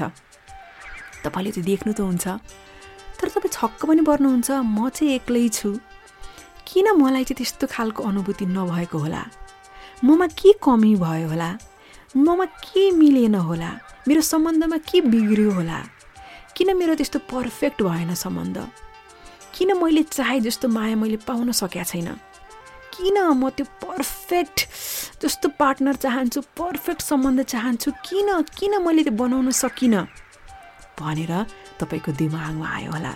तपाईँले त्यो देख्नु त हुन्छ। तर तपाईँ छक्क पनि पर्नुहुन्छ म चाहिँ एक्लै छु। किन मलाई चाहिँ त्यस्तो खालको अनुभूति नभएको होला? ममा के कमी भयो होला? ममा के मिलेन होला? मेरो सम्बन्धमा के बिग्रियो होला? किन मेरो त्यस्तो पर्फेक्ट भएन सम्बन्ध? किन मैले चाहे जस्तो माया मैले पाउन सकेका छैन? किन म त्यो पर्फेक्ट जस्तो पार्टनर चाहन्छु पर्फेक्ट सम्बन्ध चाहन्छु? किन किन मैले त्यो बनाउन सकिनँ? भनेर तपाईँको दिमागमा आयो होला।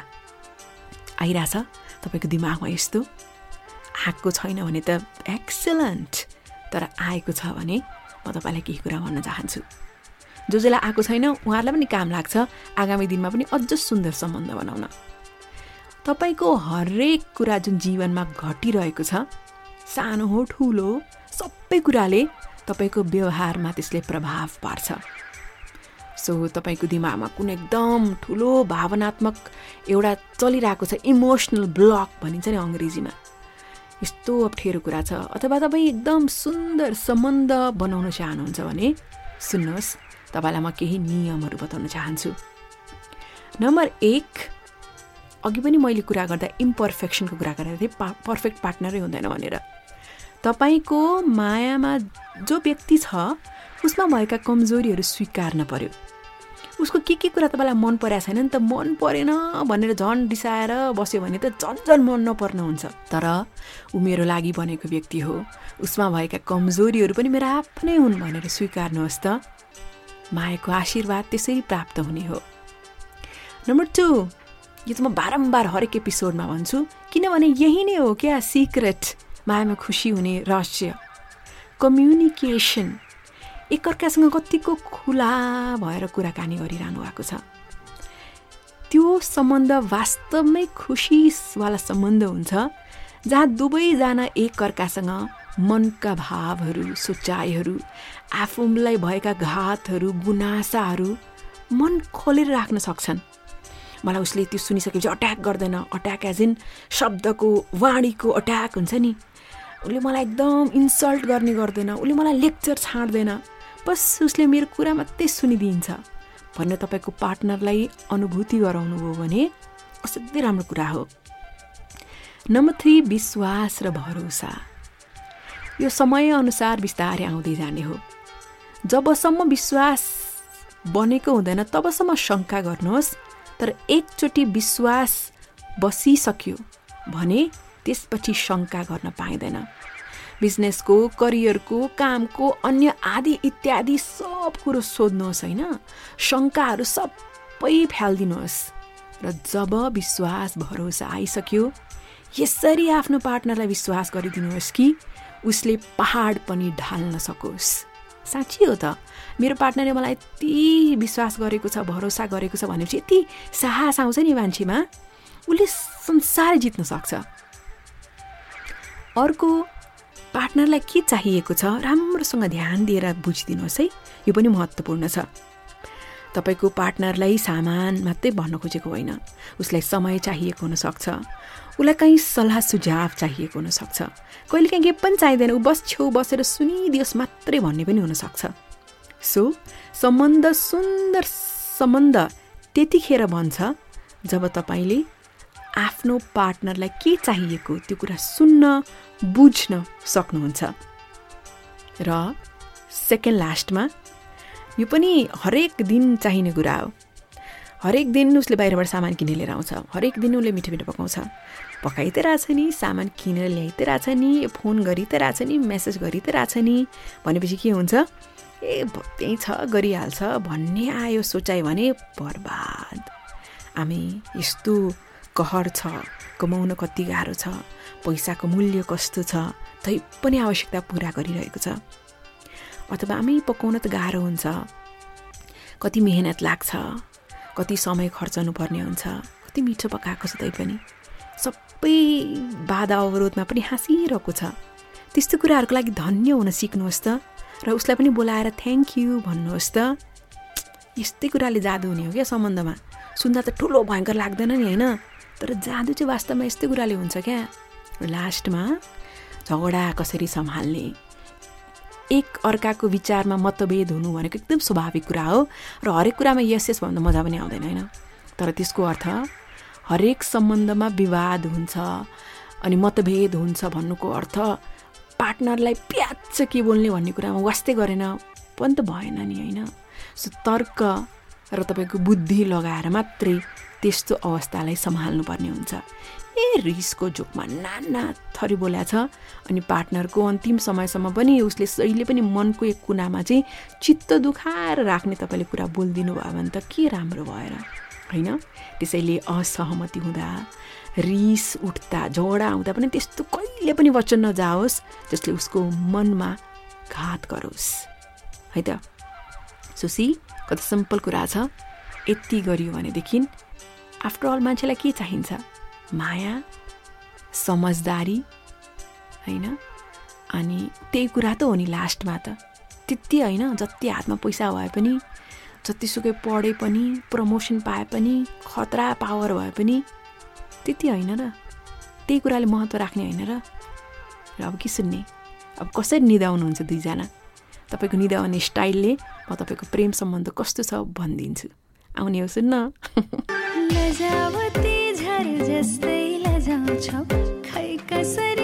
आइरहेछ? तपाईँको दिमागमा यस्तो? आएको छैन भने त एक्सलेन्ट। तर आएको छ भने म तपाईँलाई केही कुरा भन्न चाहन्छु। जो जसलाई आएको छैन उहाँहरूलाई पनि काम लाग्छ। आगामी दिनमा पनि अझ सुन्दर सम्बन्ध बनाउन। तपाईँको हरेक कुरा जुन जीवनमा घटिरहेको छ सानो हो ठुलो सबै कुराले तपाईँको व्यवहारमा त्यसले प्रभाव पार्छ। सो तपाईँको दिमागमा कुन एकदम ठुलो भावनात्मक एउटा चलिरहेको छ इमोसनल ब्लक भनिन्छ नि अङ्ग्रेजीमा। यस्तो अप्ठ्यारो कुरा छ। अथवा तपाईँ एकदम सुन्दर सम्बन्ध बनाउन चाहनुहुन्छ भने सुन्नुहोस् तपाईँलाई म केही नियमहरू बताउन चाहन्छु। नम्बर एक अघि पनि मैले कुरा गर्दा इम्पर्फेक्सनको कुरा गरेको थिएँ पा पर्फेक्ट पार्टनरै हुँदैन भनेर। तपाईँको मायामा जो व्यक्ति छ उसमा भएका कमजोरीहरू स्वीकार्न पर्यो। उसको के के कुरा तपाईँलाई मन परेको छैन नि त। मन परेन भनेर झन् रिसाएर बस्यो भने त झन् झन् मन नपर्ने हुन्छ। तर ऊ मेरो लागि बनेको व्यक्ति हो। उसमा भएका कमजोरीहरू पनि मेरो आफ्नै हुन् भनेर स्वीकार्नुहोस् त। मायाको आशीर्वाद त्यसरी प्राप्त हुने हो। नम्बर टू यो त म बारम्बार हरेक एपिसोडमा भन्छु किनभने यही नै हो क्या सिक्रेट मायामा खुसी हुने रहस्य। कम्युनिकेसन एकअर्कासँग कतिको खुला भएर कुराकानी गरिरहनु भएको छ त्यो सम्बन्ध वास्तवमै खुसीवाला सम्बन्ध हुन्छ जहाँ दुवैजना एकअर्कासँग मनका भावहरू सोचाइहरू आफूलाई भएका घातहरू गुनासाहरू मन खोलेर राख्न सक्छन् मलाई उसले त्यो सुनिसकेपछि अट्याक गर्दैन अट्याक एज इन शब्दको वाणीको अट्याक हुन्छ नि उसले मलाई एकदम इन्सल्ट गर्ने गर्दैन उसले मलाई लेक्चर छाड्दैन बस उसले मेरो कुरा मात्रै सुनिदिन्छ। भनेर तपाईँको पार्टनरलाई अनुभूति गराउनु हो भने असाध्यै राम्रो कुरा हो। नम्बर थ्री विश्वास र भरोसा। यो समयअनुसार बिस्तारै आउँदै जाने हो। जबसम्म विश्वास बनेको हुँदैन तबसम्म शङ्का गर्नुहोस् तर एकचोटि विश्वास बसिसक्यो भने त्यसपछि शङ्का गर्न पाइँदैन। बिजनेसको करियरको कामको अन्य आदि इत्यादि सब कुरो सोध्नुहोस् होइन। शङ्काहरू सबै फ्यालिदिनुहोस्। र जब विश्वास भरोसा आइसक्यो यसरी आफ्नो पार्टनरलाई विश्वास गरिदिनुहोस् कि उसले पहाड पनि ढाल्न सकोस्। साँच्ची हो त मेरो पार्टनरले मलाई यति विश्वास गरेको छ भरोसा गरेको छ भनेपछि यति साहस आउँछ नि मान्छेमा उसले संसारै जित्न सक्छ। अर्को पार्टनरलाई के चाहिएको छ राम्रोसँग ध्यान दिएर बुझिदिनुहोस् है। यो पनि महत्त्वपूर्ण छ। तपाईँको पार्टनरलाई सामान मात्रै भन्न खोजेको होइन। उसलाई समय चाहिएको हुनसक्छ। उसलाई कहीँ सल्लाह सुझाव चाहिएको हुनसक्छ। कहिले काहीँ के पनि चाहिँदैन। ऊ बस छेउ बसेर सुनिदियोस् मात्रै भन्ने पनि हुनसक्छ। सो सम्बन्ध सुन्दर सम्बन्ध त्यतिखेर भन्छ जब तपाईँले आफ्नो पार्टनरलाई के चाहिएको त्यो कुरा सुन्न बुझ्न सक्नुहुन्छ। र सेकेन्ड लास्टमा यो पनि हरेक दिन चाहिने कुरा हो। हरेक दिन उसले बाहिरबाट सामान किनेर लिएर आउँछ। हरेक दिन उसले मिठो मिठो पकाउँछ। पकाइ त रहेछ नि सामान किनेर ल्याइ त रहेछ नि फोन गरि त रहेछ नि मेसेज गरि त रहेछ नि। भनेपछि के हुन्छ? ए त्यहीँ छ गरिहाल्छ भन्ने आयो सोचाइ भने बर्बाद। हामी यस्तो कहर छ कमाउन कति गाह्रो छ। पैसाको मूल्य कस्तो छ पनि आवश्यकता पुरा गरिरहेको छ। अथवा आमै पकाउन त गाह्रो हुन्छ। कति मेहनत लाग्छ कति समय खर्चनु पर्ने हुन्छ कति मिठो पकाएको छ तै पनि। सबै बाधा अवरोधमा पनि हाँसिरहेको छ। त्यस्तो कुराहरूको लागि धन्य हुन सिक्नुहोस् त र उसलाई पनि बोलाएर थ्याङ्क यू भन्नुहोस् त। यस्तै कुराले जादु हुने हो क्या सम्बन्धमा। सुन्दा त ठुलो भयङ्कर लाग्दैन नि होइन? तर जादु चाहिँ वास्तवमा यस्तै कुराले हुन्छ क्या। लास्टमा झगडा कसरी सम्हाल्ने? एक अर्काको विचारमा मतभेद हुनु भनेको एकदम स्वाभाविक कुरा हो र हरेक कुरामा यस यस भन्दा मजा पनि आउँदैन होइन? तर त्यसको अर्थ हरेक सम्बन्धमा विवाद हुन्छ अनि मतभेद हुन्छ भन्नुको अर्थ पार्टनरलाई प्याच के बोल्ने भन्ने कुरामा वास्तै गरेन पनि त भएन नि होइन? सो तर्क र तपाईँको बुद्धि लगाएर मात्रै त्यस्तो अवस्थालाई सम्हाल्नुपर्ने हुन्छ। ए रिसको जोकमा नाना थरी बोल्या छ। अनि पार्टनरको अन्तिम समयसम्म पनि उसले जहिले पनि मनको एक कुनामा चाहिँ चित्त दुखाएर राख्ने तपाईँले कुरा बोलिदिनु भयो भने त के राम्रो भएर होइन? त्यसैले असहमति हुँदा रिस उठ्दा झगडा आउँदा पनि त्यस्तो कहिले पनि वचन नजाओस् जसले उसको मनमा घात गरोस्। है त? सुसी कति सिम्पल कुरा छ। यति गरियो भनेदेखि आफ्टर अल मान्छेलाई के चाहिन्छ? माया समझदारी होइन? अनि त्यही कुरा त हो नि लास्टमा त। त्यति होइन जति हातमा पैसा भए पनि जतिसुकै पढे पनि प्रमोसन पाए पनि खतरा पावर भए पनि त्यति होइन र। त्यही कुराले महत्त्व राख्ने होइन र। र अब के सुन्ने? अब कसरी निदाउनुहुन्छ दुईजना? तपाईँको निदाउने स्टाइलले म तपाईँको प्रेम सम्बन्ध कस्तो छ भनिदिन्छु। आउने हो सुन्न। जस्तै लजाउँछौ खै कसरी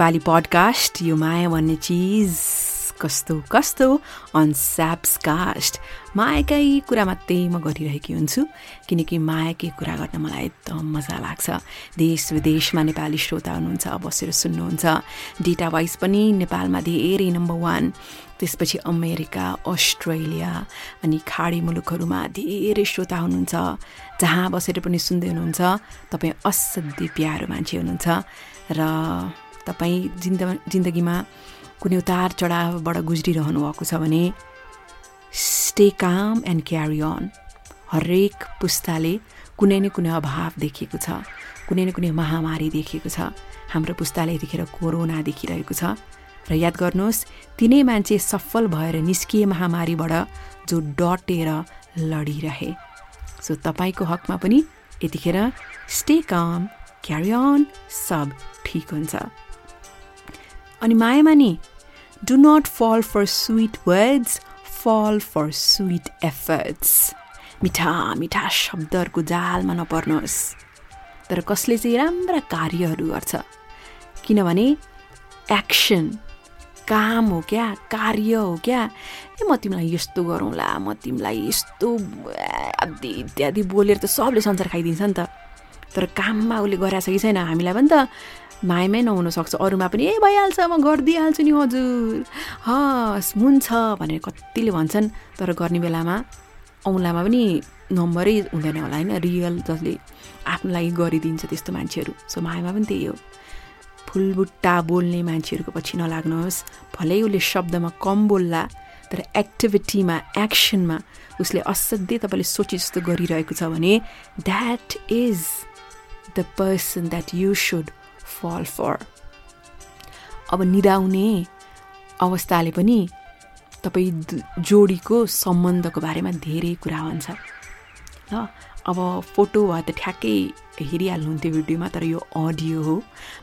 नेपाली पडकास्ट यो माया भन्ने चिज कस्तो कस्तो? अन कास्ट मायाकै कुरा मात्रै म गरिरहेकी हुन्छु किनकि मायाकै कुरा गर्न मलाई एकदम मजा लाग्छ। देश विदेशमा नेपाली श्रोता हुनुहुन्छ बसेर सुन्नुहुन्छ। डेटा वाइज पनि नेपालमा धेरै नम्बर वान त्यसपछि अमेरिका अस्ट्रेलिया अनि खाडी मुलुकहरूमा धेरै श्रोता हुनुहुन्छ। जहाँ बसेर पनि सुन्दै हुनुहुन्छ तपाईँ असाध्यै प्यारो मान्छे हुनुहुन्छ। र तपाईँ जिन्द जिन्दगीमा कुनै उतार चढावबाट गुज्रिरहनु भएको छ भने stay calm and carry on हरेक पुस्ताले कुनै न कुनै अभाव देखिएको छ कुनै न कुनै महामारी देखिएको छ हाम्रो पुस्ताले यतिखेर कोरोना देखिरहेको छ। र याद गर्नुहोस् तिनै मान्छे सफल भएर निस्किए महामारीबाट जो डटेर लडिरहे। सो तपाईँको हकमा पनि यतिखेर स्टे काम क्यारी अन सब ठिक हुन्छ। अनि मायामा नि do not fall for sweet words fall for sweet efforts मिठा मिठा शब्दहरूको जालमा नपर्नुहोस्। तर कसले चाहिँ राम्रा कार्यहरू गर्छ? किनभने एक्सन काम हो क्या कार्य हो क्या ए म तिमीलाई यस्तो गरौँला म तिमीलाई यस्तो आदि इत्यादि बोलेर त सबले संसार खाइदिन्छ नि त। तर काममा उसले गराएको छ कि छैन हामीलाई पनि त मायामै नहुनसक्छ अरूमा पनि ए भइहाल्छ म गरिदिइहाल्छु नि हजुर। हस् हुन्छ भनेर कतिले भन्छन्। तर गर्ने बेलामा औँलामा पनि नम्बरै हुँदैन होला होइन? रियल जसले आफ्नो लागि गरिदिन्छ त्यस्तो मान्छेहरू। सो मायामा पनि त्यही हो। फुलबुट्टा बोल्ने मान्छेहरूको पछि नलाग्नुहोस्। भलै उसले शब्दमा कम बोल्ला तर एक्टिभिटीमा एक्सनमा उसले असाध्यै तपाईँले सोचे जस्तो गरिरहेको छ भने that is the person that you should fall for अब निदाउने अवस्थाले पनि तपाईँ जोडीको सम्बन्धको बारेमा धेरै कुरा भन्छ। ल अब फोटो वा त ठ्याक्कै हेरिहाल्नुहुन्थ्यो भिडियोमा तर यो अडियो हो।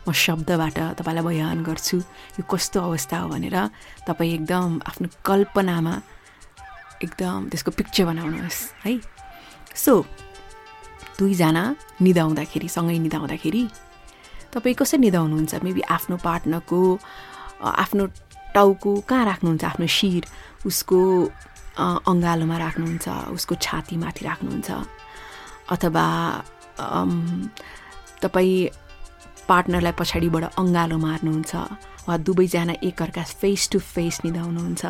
म शब्दबाट तपाईँलाई बयान गर्छु यो कस्तो अवस्था हो भनेर तपाईँ एकदम आफ्नो कल्पनामा एकदम त्यसको पिक्चर बनाउनुहोस् है। सो दुईजना निदाउँदाखेरि सँगै निदाउँदाखेरि तपाईँ कसरी निदाउनुहुन्छ मेबी आफ्नो पार्टनरको आफ्नो टाउको कहाँ राख्नुहुन्छ? आफ्नो शिर उसको अँगालोमा राख्नुहुन्छ उसको छातीमाथि राख्नुहुन्छ? अथवा तपाईँ पार्टनरलाई पछाडिबाट अँगालो मार्नुहुन्छ? वा दुवैजना एकअर्का फेस टु फेस निधाउनुहुन्छ?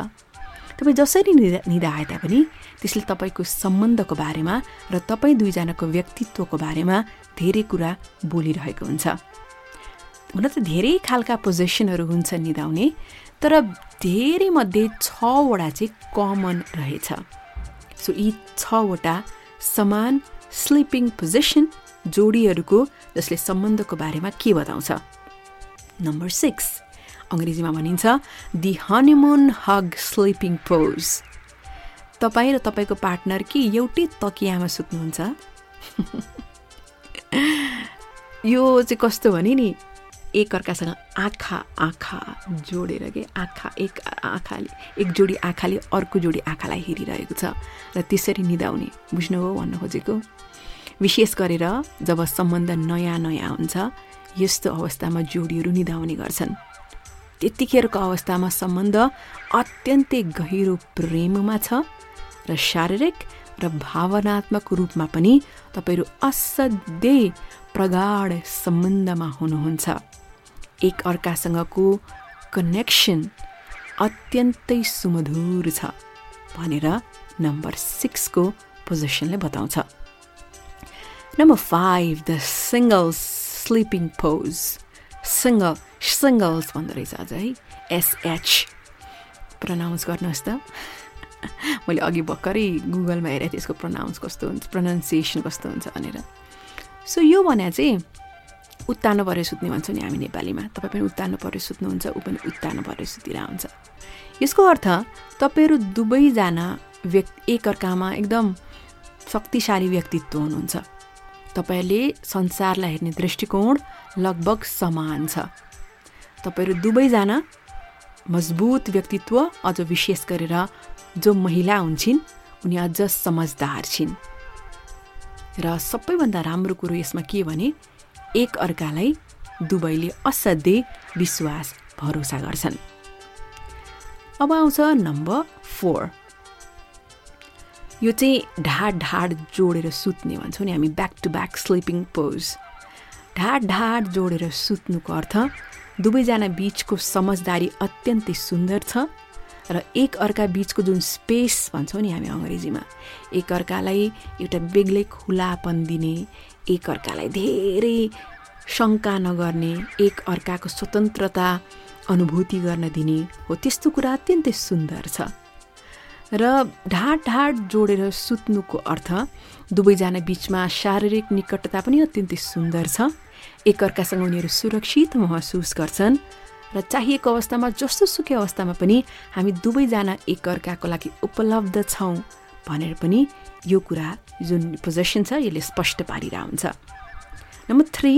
तपाईँ जसरी निधा निधाए तापनि त्यसले तपाईँको सम्बन्धको बारेमा र तपाईँ दुईजनाको व्यक्तित्वको बारेमा धेरै कुरा बोलिरहेको हुन्छ। हुन त धेरै खालका पोजिसनहरू हुन्छन् निधाउने तर धेरै मध्ये छवटा चाहिँ कमन रहेछ। सो यी छवटा समान स्लिपिङ पोजिसन जोडीहरूको जसले सम्बन्धको बारेमा के बताउँछ? नम्बर सिक्स अङ्ग्रेजीमा भनिन्छ the honeymoon hug sleeping pose तपाईँ र तपाईँको पार्टनर कि एउटै तकियामा सुत्नुहुन्छ? यो चाहिँ कस्तो भने नि एकअर्कासँग आँखा आँखा जोडेर के आँखा एक आँखाले एक जोडी आँखाले अर्को जोडी आँखालाई हेरिरहेको छ। र त्यसरी निदाउने बुझ्नुभयो भन्न खोजेको। विशेष गरेर जब सम्बन्ध नयाँ नयाँ हुन्छ यस्तो अवस्थामा जोडीहरू निदाउने गर्छन्। त्यतिखेरको अवस्थामा सम्बन्ध अत्यन्तै गहिरो प्रेममा छ र शारीरिक र भावनात्मक रूपमा पनि तपाईँहरू असाध्यै प्रगाढ सम्बन्धमा हुनुहुन्छ। एक अर्कासँगको कनेक्सन अत्यन्तै सुमधुर छ भनेर नम्बर सिक्सको पोजिसनले बताउँछ। Number five the singles sleeping pose. Single singles भन्दो रहेछ अझ है। एसएच। प्रनाउन्स गर्नुहोस् त। मैले अघि भर्खरै गुगलमा हेरेँ त्यसको प्रनाउन्स कस्तो हुन्छ प्रनाउन्सिएसन कस्तो हुन्छ भनेर। सो यो भने चाहिँ उत्तानो परेर सुत्ने भन्छौँ नि हामी नेपालीमा। तपाईँ पनि उत्तानो परेर सुत्नुहुन्छ ऊ पनि उत्तानो परेर सुतिरहेको हुन्छ। यसको अर्थ तपाईँहरू दुवैजना व्यक् एकअर्कामा एकदम शक्तिशाली व्यक्तित्व हुनुहुन्छ। तपाईँहरूले संसारलाई हेर्ने दृष्टिकोण लगभग समान छ। तपाईँहरू दुवैजना मजबुत व्यक्तित्व अझ विशेष गरेर जो महिला हुन्छन् उनी अझ समझदार छिन्। र सबैभन्दा राम्रो कुरो यसमा के भने एक अर्कालाई दुवैले असाध्यै विश्वास भरोसा गर्छन्। अब आउँछ नम्बर फोर। यो चाहिँ ढाड ढाड जोडेर सुत्ने भन्छौँ नि हामी back to back sleeping pose ढाड ढाड जोडेर सुत्नुको अर्थ दुवैजना बिचको समझदारी अत्यन्तै सुन्दर छ र एक अर्का बिचको जुन स्पेस भन्छौँ नि हामी अङ्ग्रेजीमा एक अर्कालाई एउटा बेग्लै खुलापन दिने एक अर्कालाई धेरै शङ्का नगर्ने एक अर्काको स्वतन्त्रता अनुभूति गर्न दिने हो त्यस्तो कुरा अत्यन्तै सुन्दर छ। र ढाड ढाड जोडेर सुत्नुको अर्थ दुवैजना बिचमा शारीरिक निकटता पनि अत्यन्तै सुन्दर छ। एकअर्कासँग उनीहरू सुरक्षित महसुस गर्छन्। र चाहिएको अवस्थामा जस्तो सुकै अवस्थामा पनि हामी दुवैजना एकअर्काको लागि उपलब्ध छौँ भनेर पनि यो कुरा जुन पोजेसन छ यसले स्पष्ट पारिरह हुन्छ। Number three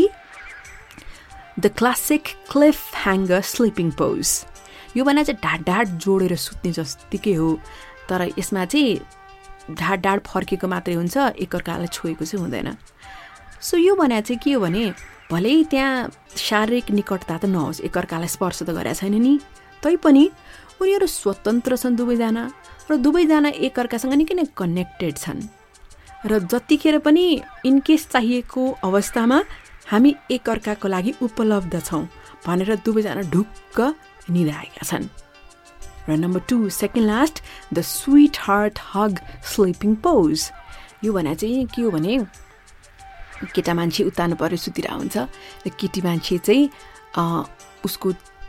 the classic cliffhanger sleeping pose यो भने चाहिँ ढाड ढाड जोडेर सुत्ने जत्तिकै हो तर यसमा चाहिँ ढाड ढाड फर्केको मात्रै हुन्छ एकअर्कालाई छोएको चाहिँ हुँदैन। सो यो भने चाहिँ के हो भने भलै त्यहाँ शारीरिक निकटता त नहोस् एकअर्कालाई स्पर्श त गरेका छैन नि। तैपनि उनीहरू स्वतन्त्र छन् दुवैजना र दुवैजना एकअर्कासँग निकै नै कनेक्टेड छन्। र जतिखेर पनि इनकेस चाहिएको अवस्थामा हामी एकअर्काको लागि उपलब्ध छौँ भनेर दुवैजना ढुक्क निधाएका छन्। र number two second last the sweetheart hug sleeping pose यो भने चाहिँ के हो भने केटा मान्छे उत्तानो परेर सुतिरहेको हुन्छ र केटी मान्छे चाहिँ उसको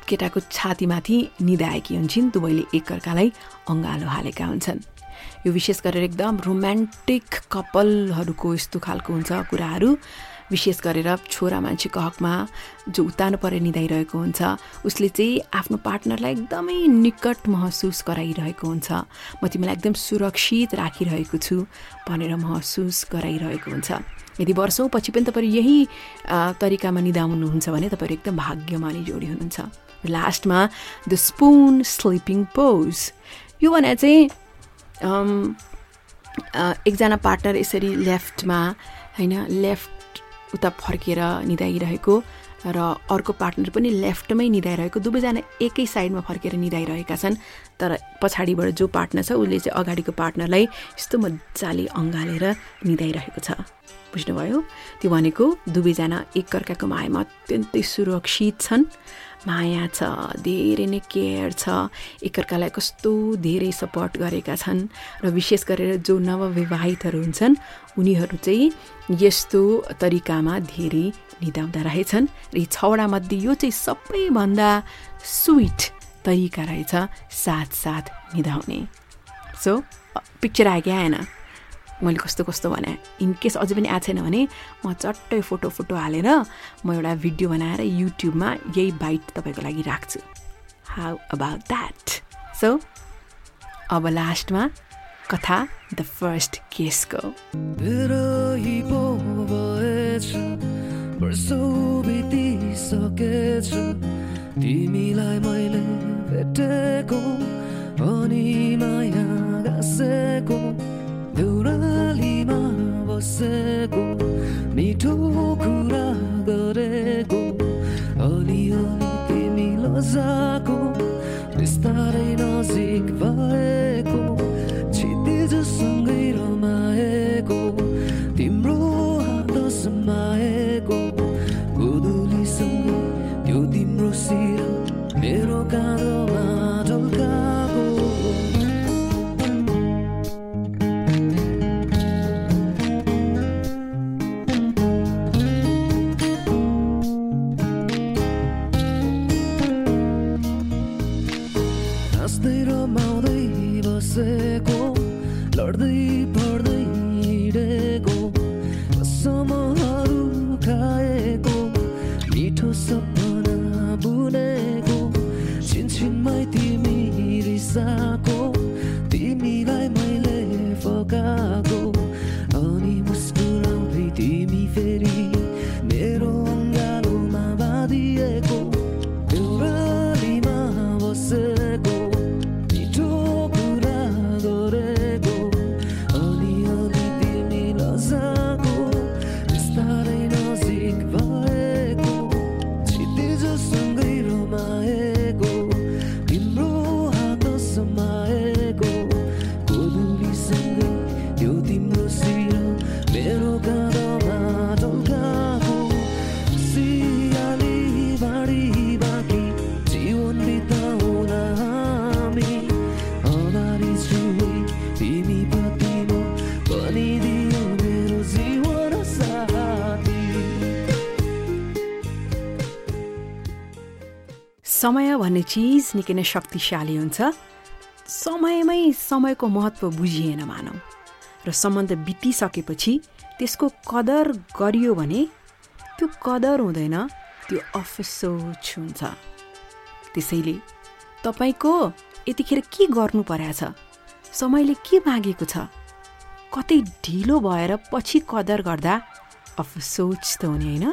केटाको छातीमाथि निधाएकी हुन्छन् दुवैले एकअर्कालाई अँगालो हालेका हुन्छन्। यो विशेष गरेर एकदम रोमान्टिक कपालहरूको यस्तो खालको हुन्छ कुराहरू। विशेष गरेर छोरा मान्छेको हकमा जो उतानो परेर निधाइरहेको हुन्छ उसले चाहिँ आफ्नो पार्टनरलाई एकदमै निकट महसुस गराइरहेको हुन्छ। म तिमीलाई एकदम सुरक्षित राखिरहेको छु भनेर महसुस गराइरहेको हुन्छ। यदि वर्षौँ पछि पनि तपाईँहरू यही तरिकामा निधाउनुहुन्छ भने तपाईँहरू एकदम भाग्यमानी जोडी हुनुहुन्छ। लास्टमा द स्पुन स्लिपिङ पोज। यो भने चाहिँ एकजना पार्टनर यसरी लेफ्टमा होइन लेफ्ट उता फर्केर निधाइरहेको र अर्को पार्टनर पनि लेफ्टमै निधाइरहेको दुवैजना एकै साइडमा फर्केर निधाइरहेका छन्। तर पछाडिबाट जो पार्टनर छ उसले चाहिँ अगाडिको पार्टनरलाई यस्तो मजाले अँगालेर निधाइरहेको छ। बुझ्नुभयो? त्यो भनेको दुवैजना एकअर्काको मायामा अत्यन्तै सुरक्षित छन्। माया छ धेरै नै केयर छ। एकअर्कालाई कस्तो धेरै सपोर्ट गरेका छन् र विशेष गरेर जो नवविवाहितहरू हुन्छन् उनीहरू चाहिँ यस्तो तरिकामा धेरै निधाउँदा रहेछन् र यी छवटा मध्ये यो चाहिँ सबैभन्दा स्विट तरिका रहेछ साथ साथ निधाउने सो पिक्चर कि आएन। मैले कस्तो कस्तो भने इनकेस अझै पनि आएको छैन भने म चट्टै फोटो फोटो हालेर म एउटा भिडियो बनाएर युट्युबमा यही बाइट तपाईँको लागि राख्छु। हाउ अबाउट द्याट सो अब लास्टमा कथा द फर्स्ट केसको तिमीलाई देउरालीमा बसेको मिठो कुरा गरेको अलिअलि तिमी लजाको बिस्तारै नजिक भएको क्षितिजसँगै रमाएको तिम्रो हात समाएको गोधुलीसँगै त्यो तिम्रो शिर मेरो काँधोमा मिठो सपना बुनेको छिनछिनमै तिमी रिसाको तिमीलाई समय भन्ने चिज निकै नै शक्तिशाली हुन्छ। समयमै समयको महत्त्व बुझिएन मानौ र सम्बन्ध बितिसकेपछि त्यसको कदर गरियो भने त्यो कदर हुँदैन त्यो अफसोच हुन्छ। त्यसैले तपाईँको यतिखेर के गर्नु परेछ समयले के मागेको छ? कतै ढिलो भएर पछि कदर गर्दा अफसोच त हुने होइन?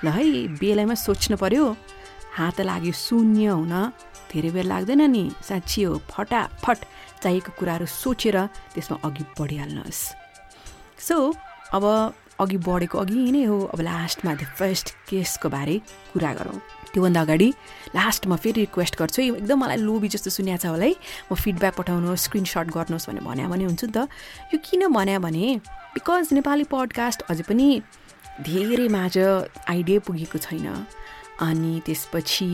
ल है बेलामा सोच्नु पर्यो। हात लाग्यो शून्य हुन। धेरै बेर लाग्दैन नि साँच्ची हो फटाफट चाहिएको कुराहरू सोचेर त्यसमा अघि बढिहाल्नुहोस्। सो अब अघि बढेको अघि नै हो अब लास्टमा द फर्स्ट केसको बारे कुरा गरौँ। त्योभन्दा अगाडि लास्टमा फेरि रिक्वेस्ट गर्छु एकदम मलाई लोभी जस्तो सुनिएको छ होला है। म फिडब्याक पठाउनुहोस् स्क्रिनसट गर्नुहोस् भने भन्यो भने हुन्छ नि त। यो किन भन्यो भने बिकज नेपाली पडकास्ट अझै पनि धेरै माझ आइडिया पुगेको छैन। अनि त्यसपछि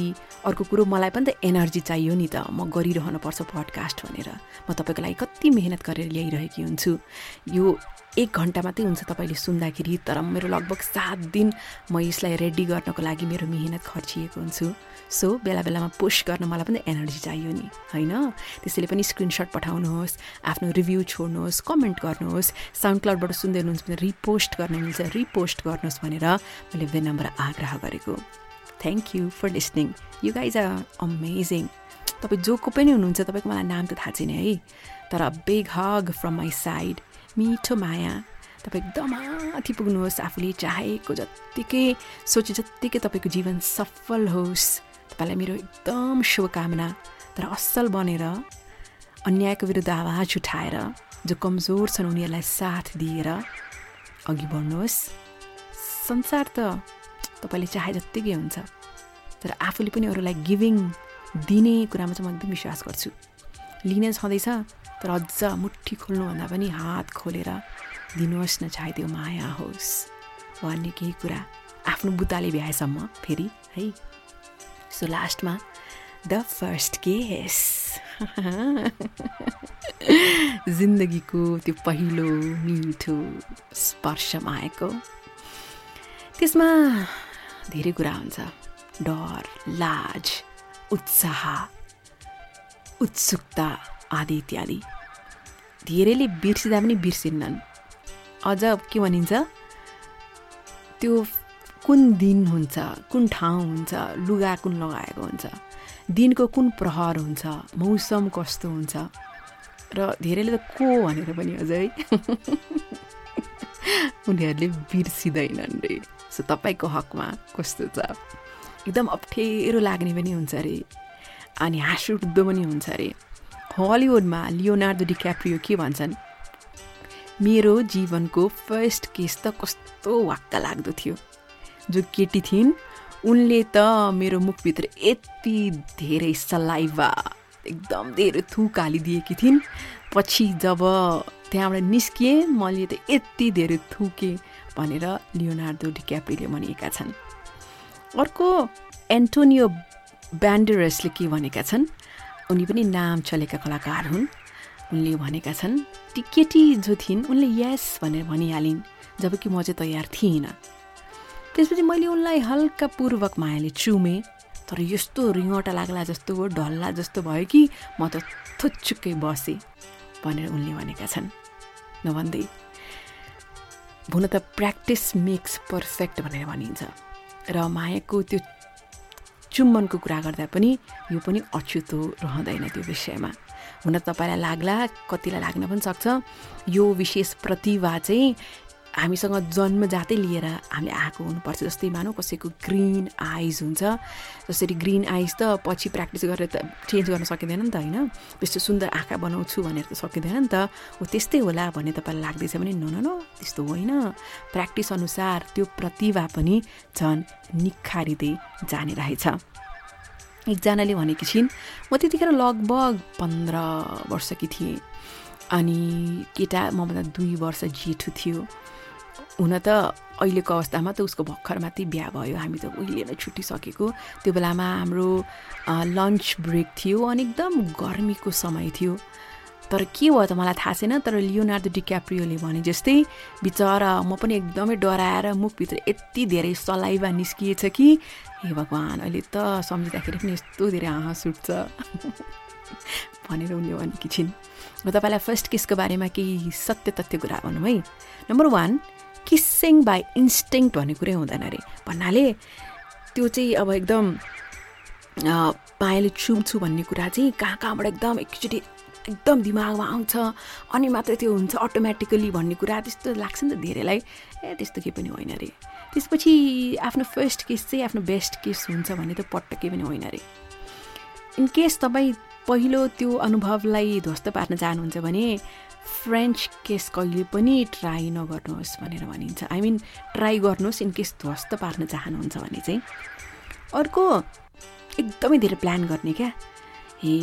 अर्को कुरो मलाई पनि त एनर्जी चाहियो नि त। म गरिरहनुपर्छ पडकास्ट भनेर। म तपाईँको लागि कति मिहिनेत गरेर ल्याइरहेकी हुन्छु। यो एक घन्टा मात्रै हुन्छ तपाईँले सुन्दाखेरि तर मेरो लगभग सात दिन म यसलाई रेडी गर्नको लागि मेरो मिहिनेत खर्चिएको हुन्छु। सो बेला बेलामा पोस्ट गर्न मलाई पनि एनर्जी चाहियो नि होइन? त्यसैले पनि स्क्रिनसट पठाउनुहोस् आफ्नो रिभ्यू छोड्नुहोस् कमेन्ट गर्नुहोस् साउन्ड क्लाउडबाट सुन्दै हुनुहुन्छ भने रिपोस्ट गर्न मिल्छ। रिपोस्ट गर्नुहोस् भनेर मैले विनम्र आग्रह गरेको। Thank you for listening you guys are amazing तपाईँ जो को पनि हुनुहुन्छ तपाईँको मलाई नाम त थाहा छैन है। तर big hug from my side मिठो माया। तपाईँ एकदम माथि पुग्नुहोस् आफूले चाहेको जत्तिकै सोचे जत्तिकै तपाईँको जीवन सफल होस्। तपाईँलाई मेरो एकदम शुभकामना। तर असल बनेर अन्यायको विरुद्ध आवाज उठाएर जो कमजोर छन् उनीहरूलाई साथ दिएर अघि बढ्नुहोस्। संसार त तपाईँले चाहे जत्तिकै हुन्छ। तर आफूले पनि अरूलाई गिभिङ दिने कुरामा चाहिँ म एकदम विश्वास गर्छु। लिने छँदैछ तर अझ मुठी खोल्नुभन्दा पनि हात खोलेर दिनुहोस् न चाहे त्यो माया होस्। वा अन्य केही कुरा आफ्नो बुताले भ्याएसम्म फेरि है? सो लास्टमा द फर्स्ट केस जिन्दगीको त्यो पहिलो मिठो स्पर्शमा आएको। त्यसमा धेरै कुरा हुन्छ। डर लाज उत्साह उत्सुकता आदि इत्यादि। धेरैले बिर्सिँदा पनि बिर्सिन्नन्। अझ के भनिन्छ? त्यो कुन दिन हुन्छ कुन ठाउँ हुन्छ लुगा कुन लगाएको हुन्छ दिनको कुन प्रहर हुन्छ मौसम कस्तो हुन्छ र धेरैले त को भनेर पनि अझै उनीहरूले बिर्सिँदैनन् रे। सो तपाईँको हकमा कस्तो छ? एकदम अप्ठ्यारो लाग्ने पनि हुन्छ अरे। अनि हाँस उठ्दो पनि हुन्छ अरे। हलिउडमा लियोनार्दो डिक्याप्रियो के भन्छन्? मेरो जीवनको फर्स्ट केस त कस्तो वाक्क लाग्दो थियो। जो केटी थिइन् उनले त मेरो मुखभित्र यति धेरै सलाइभा एकदम धेरै थुक हालिदिएकी थिइन्। पछि जब त्यहाँबाट निस्किएँ मैले त यति धेरै थुकेँ। भनेर लियोनार्दो डिक्याप्रीले भनिएका छन्। अर्को एन्टोनियो ब्यान्डरसले के भनेका छन्? उनी पनि नाम चलेका कलाकार हुन्। उनले भनेका छन् ती केटी जो थिइन् उनले यस भनेर भनिहालिन् जबकि म चाहिँ तयार थिइनँ। त्यसपछि मैले उनलाई हल्का पूर्वक मायाले चुमेँ तर यस्तो रिङटा लाग्ला जस्तो ढल्ला जस्तो भयो कि म त थुच्चुक्कै बसेँ भनेर उनले भनेका छन्। नभन्दै हुन त प्र्याक्टिस मेक्स पर्फेक्ट भनेर भनिन्छ। र मायाको त्यो चुम्बनको कुरा गर्दा पनि यो पनि अछुतो रहँदैन त्यो विषयमा। हुन तपाईँलाई लाग्ला कतिलाई लाग्न पनि सक्छ। यो विशेष प्रतिभा चाहिँ हामीसँग जन्मजातै लिएर हामीले आएको हुनुपर्छ जस्तै मानौँ कसैको ग्रिन आइज हुन्छ। जसरी ग्रिन आइज त पछि प्र्याक्टिस गरेर त चेन्ज गर्न सकिँदैन नि त होइन? त्यस्तो सुन्दर आँखा बनाउँछु भनेर त सकिँदैन नि त। हो त्यस्तै होला भन्ने तपाईँलाई लाग्दैछ भने न न त्यस्तो होइन। प्र्याक्टिस अनुसार त्यो प्रतिभा पनि झन् निखारिँदै जाने रहेछ। एकजनाले भनेकी छिन् म त्यतिखेर लगभग पन्ध्र वर्षकी थिएँ। अनि केटा मभन्दा दुई वर्ष जेठो थियो। हुन त अहिलेको अवस्थामा त उसको भर्खर मात्रै बिहा भयो। हामी त उहिले नै छुट्टिसकेको त्यो बेलामा हाम्रो लन्च ब्रेक थियो अनि एकदम गर्मीको समय थियो। तर के भयो त मलाई थाहा छैन तर लियोनार्दो डिक्याप्रियोले भने जस्तै बिचरा म पनि एकदमै डराएर मुखभित्र यति धेरै सलाइभा निस्किएछ कि? हे भगवान् अहिले त सम्झिँदाखेरि पनि यस्तो धेरै हाँस उठ्छ। भनेर उनले भनेकी छिन्। र तपाईँलाई फर्स्ट केसको बारेमा केही सत्य तथ्य कुरा भनौँ है। Number one kissing by instinct भन्ने कुरै हुँदैन अरे। भन्नाले त्यो चाहिँ अब एकदम पाएले छुम्छु भन्ने कुरा चाहिँ कहाँ कहाँबाट एकदम एकचोटि एकदम दिमागमा आउँछ अनि मात्रै त्यो हुन्छ अटोमेटिकली भन्ने कुरा त्यस्तो लाग्छ नि त धेरैलाई। ए त्यस्तो केही पनि होइन अरे। त्यसपछि आफ्नो फर्स्ट केस चाहिँ आफ्नो बेस्ट केस हुन्छ भन्ने त पटक्कै पनि होइन अरे। इन केस तपाईँ पहिलो त्यो अनुभवलाई ध्वस्त पार्न चाहनुहुन्छ भने फ्रेन्च केस कहिले पनि ट्राई नगर्नुहोस् भनेर भनिन्छ। आई मिन ट्राई गर्नुहोस् इन केस ध्वस्त पार्न चाहनुहुन्छ भने चाहिँ। अर्को एकदमै धेरै प्लान गर्ने क्या। Hey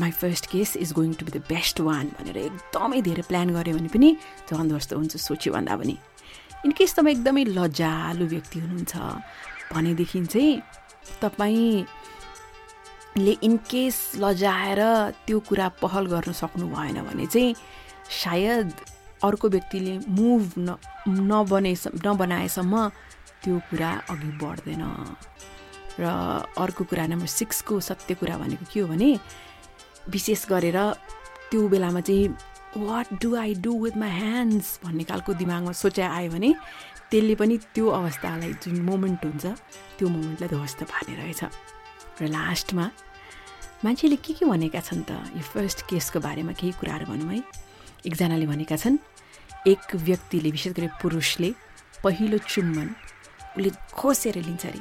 my first kiss is going to be the best one भनेर एकदमै धेरै प्लान गऱ्यो भने पनि झन् ध्वस्त हुन्छ सोच्यो भन्दा पनि। इन केस तपाईँ एकदमै लजालु व्यक्ति हुनुहुन्छ भनेदेखि चाहिँ तपाईँले इनकेस लजाएर त्यो कुरा पहल गर्न सक्नु भएन भने चाहिँ सायद अर्को व्यक्तिले मुभ न नबने नबनाएसम्म त्यो कुरा अघि बढ्दैन। र अर्को कुरा नम्बर सिक्सको सत्य कुरा भनेको के हो भने विशेष गरेर त्यो बेलामा चाहिँ what do I do with my hands भन्ने खालको दिमागमा सोचाइ आयो भने त्यसले पनि त्यो अवस्थालाई जुन मोमेन्ट हुन्छ त्यो मोमेन्टलाई ध्वस्त पार्ने रहेछ। र लास्टमा मान्छेले के के भनेका छन् त? यो फर्स्ट केसको बारेमा केही कुराहरू भनौँ है। एकजनाले भनेका छन् एक व्यक्तिले विशेष गरी पुरुषले पहिलो चुम्बन उसले खोसेर लिन्छ अरे।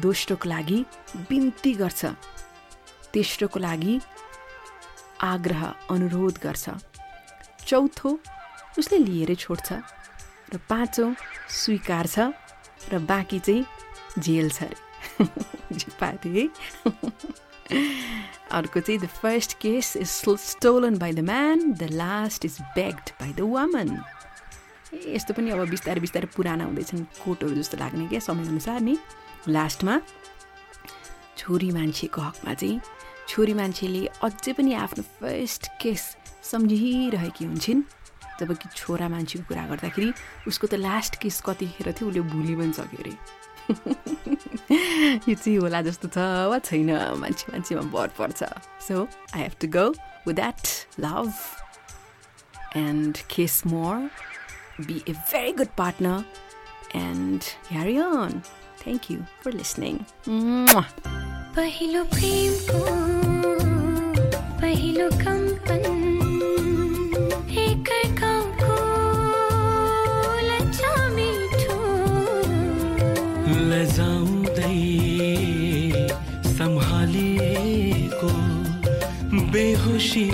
दोस्रोको लागि बिन्ती गर्छ। तेस्रोको लागि आग्रह अनुरोध गर्छ। चौथो उसले लिएरै छोड्छ। र पाँचौँ स्वीकार्छ। र बाँकी चाहिँ जेल छ अरे। पाएको है अर्को चाहिँ the first kiss is stolen by the man the last is begged by the woman यस्तो पनि अब बिस्तारै बिस्तारै पुराना हुँदैछन् कोटहरू जस्तो लाग्ने क्या समयअनुसार नि लास्टमा छोरी मान्छेको हकमा चाहिँ छोरी मान्छेले अझै पनि आफ्नो फर्स्ट केस सम्झिरहेकी हुन्छन् जबकि छोरा मान्छेको कुरा गर्दाखेरि उसको त लास्ट केस कतिखेर थियो उसले भुलि पनि सक्यो अरे यो चाहिँ होला जस्तो छ वा छैन मान्छे मान्छेमा भर पर्छ। So I have to go with that love and kiss more be a very good partner and carry on thank you for listening पहिलो पहिलो कम्पन Chỉ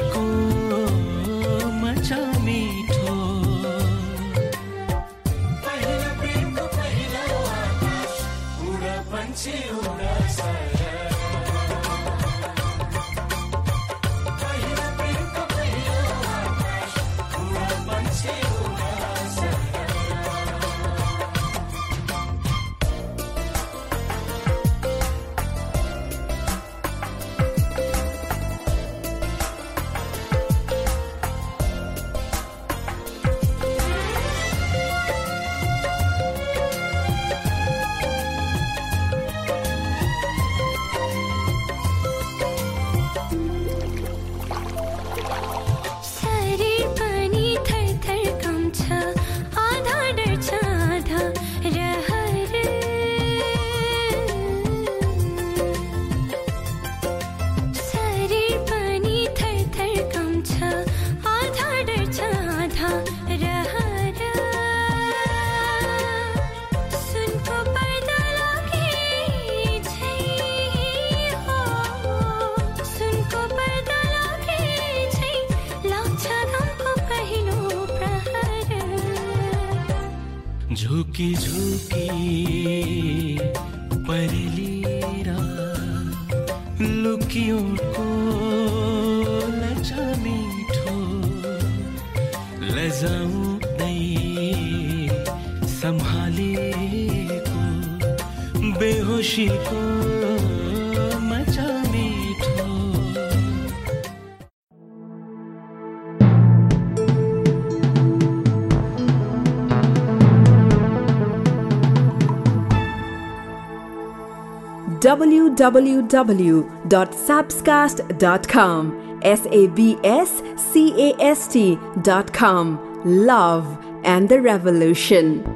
www.sabscast.com S A B S C A S T dot com. Love and the Revolution.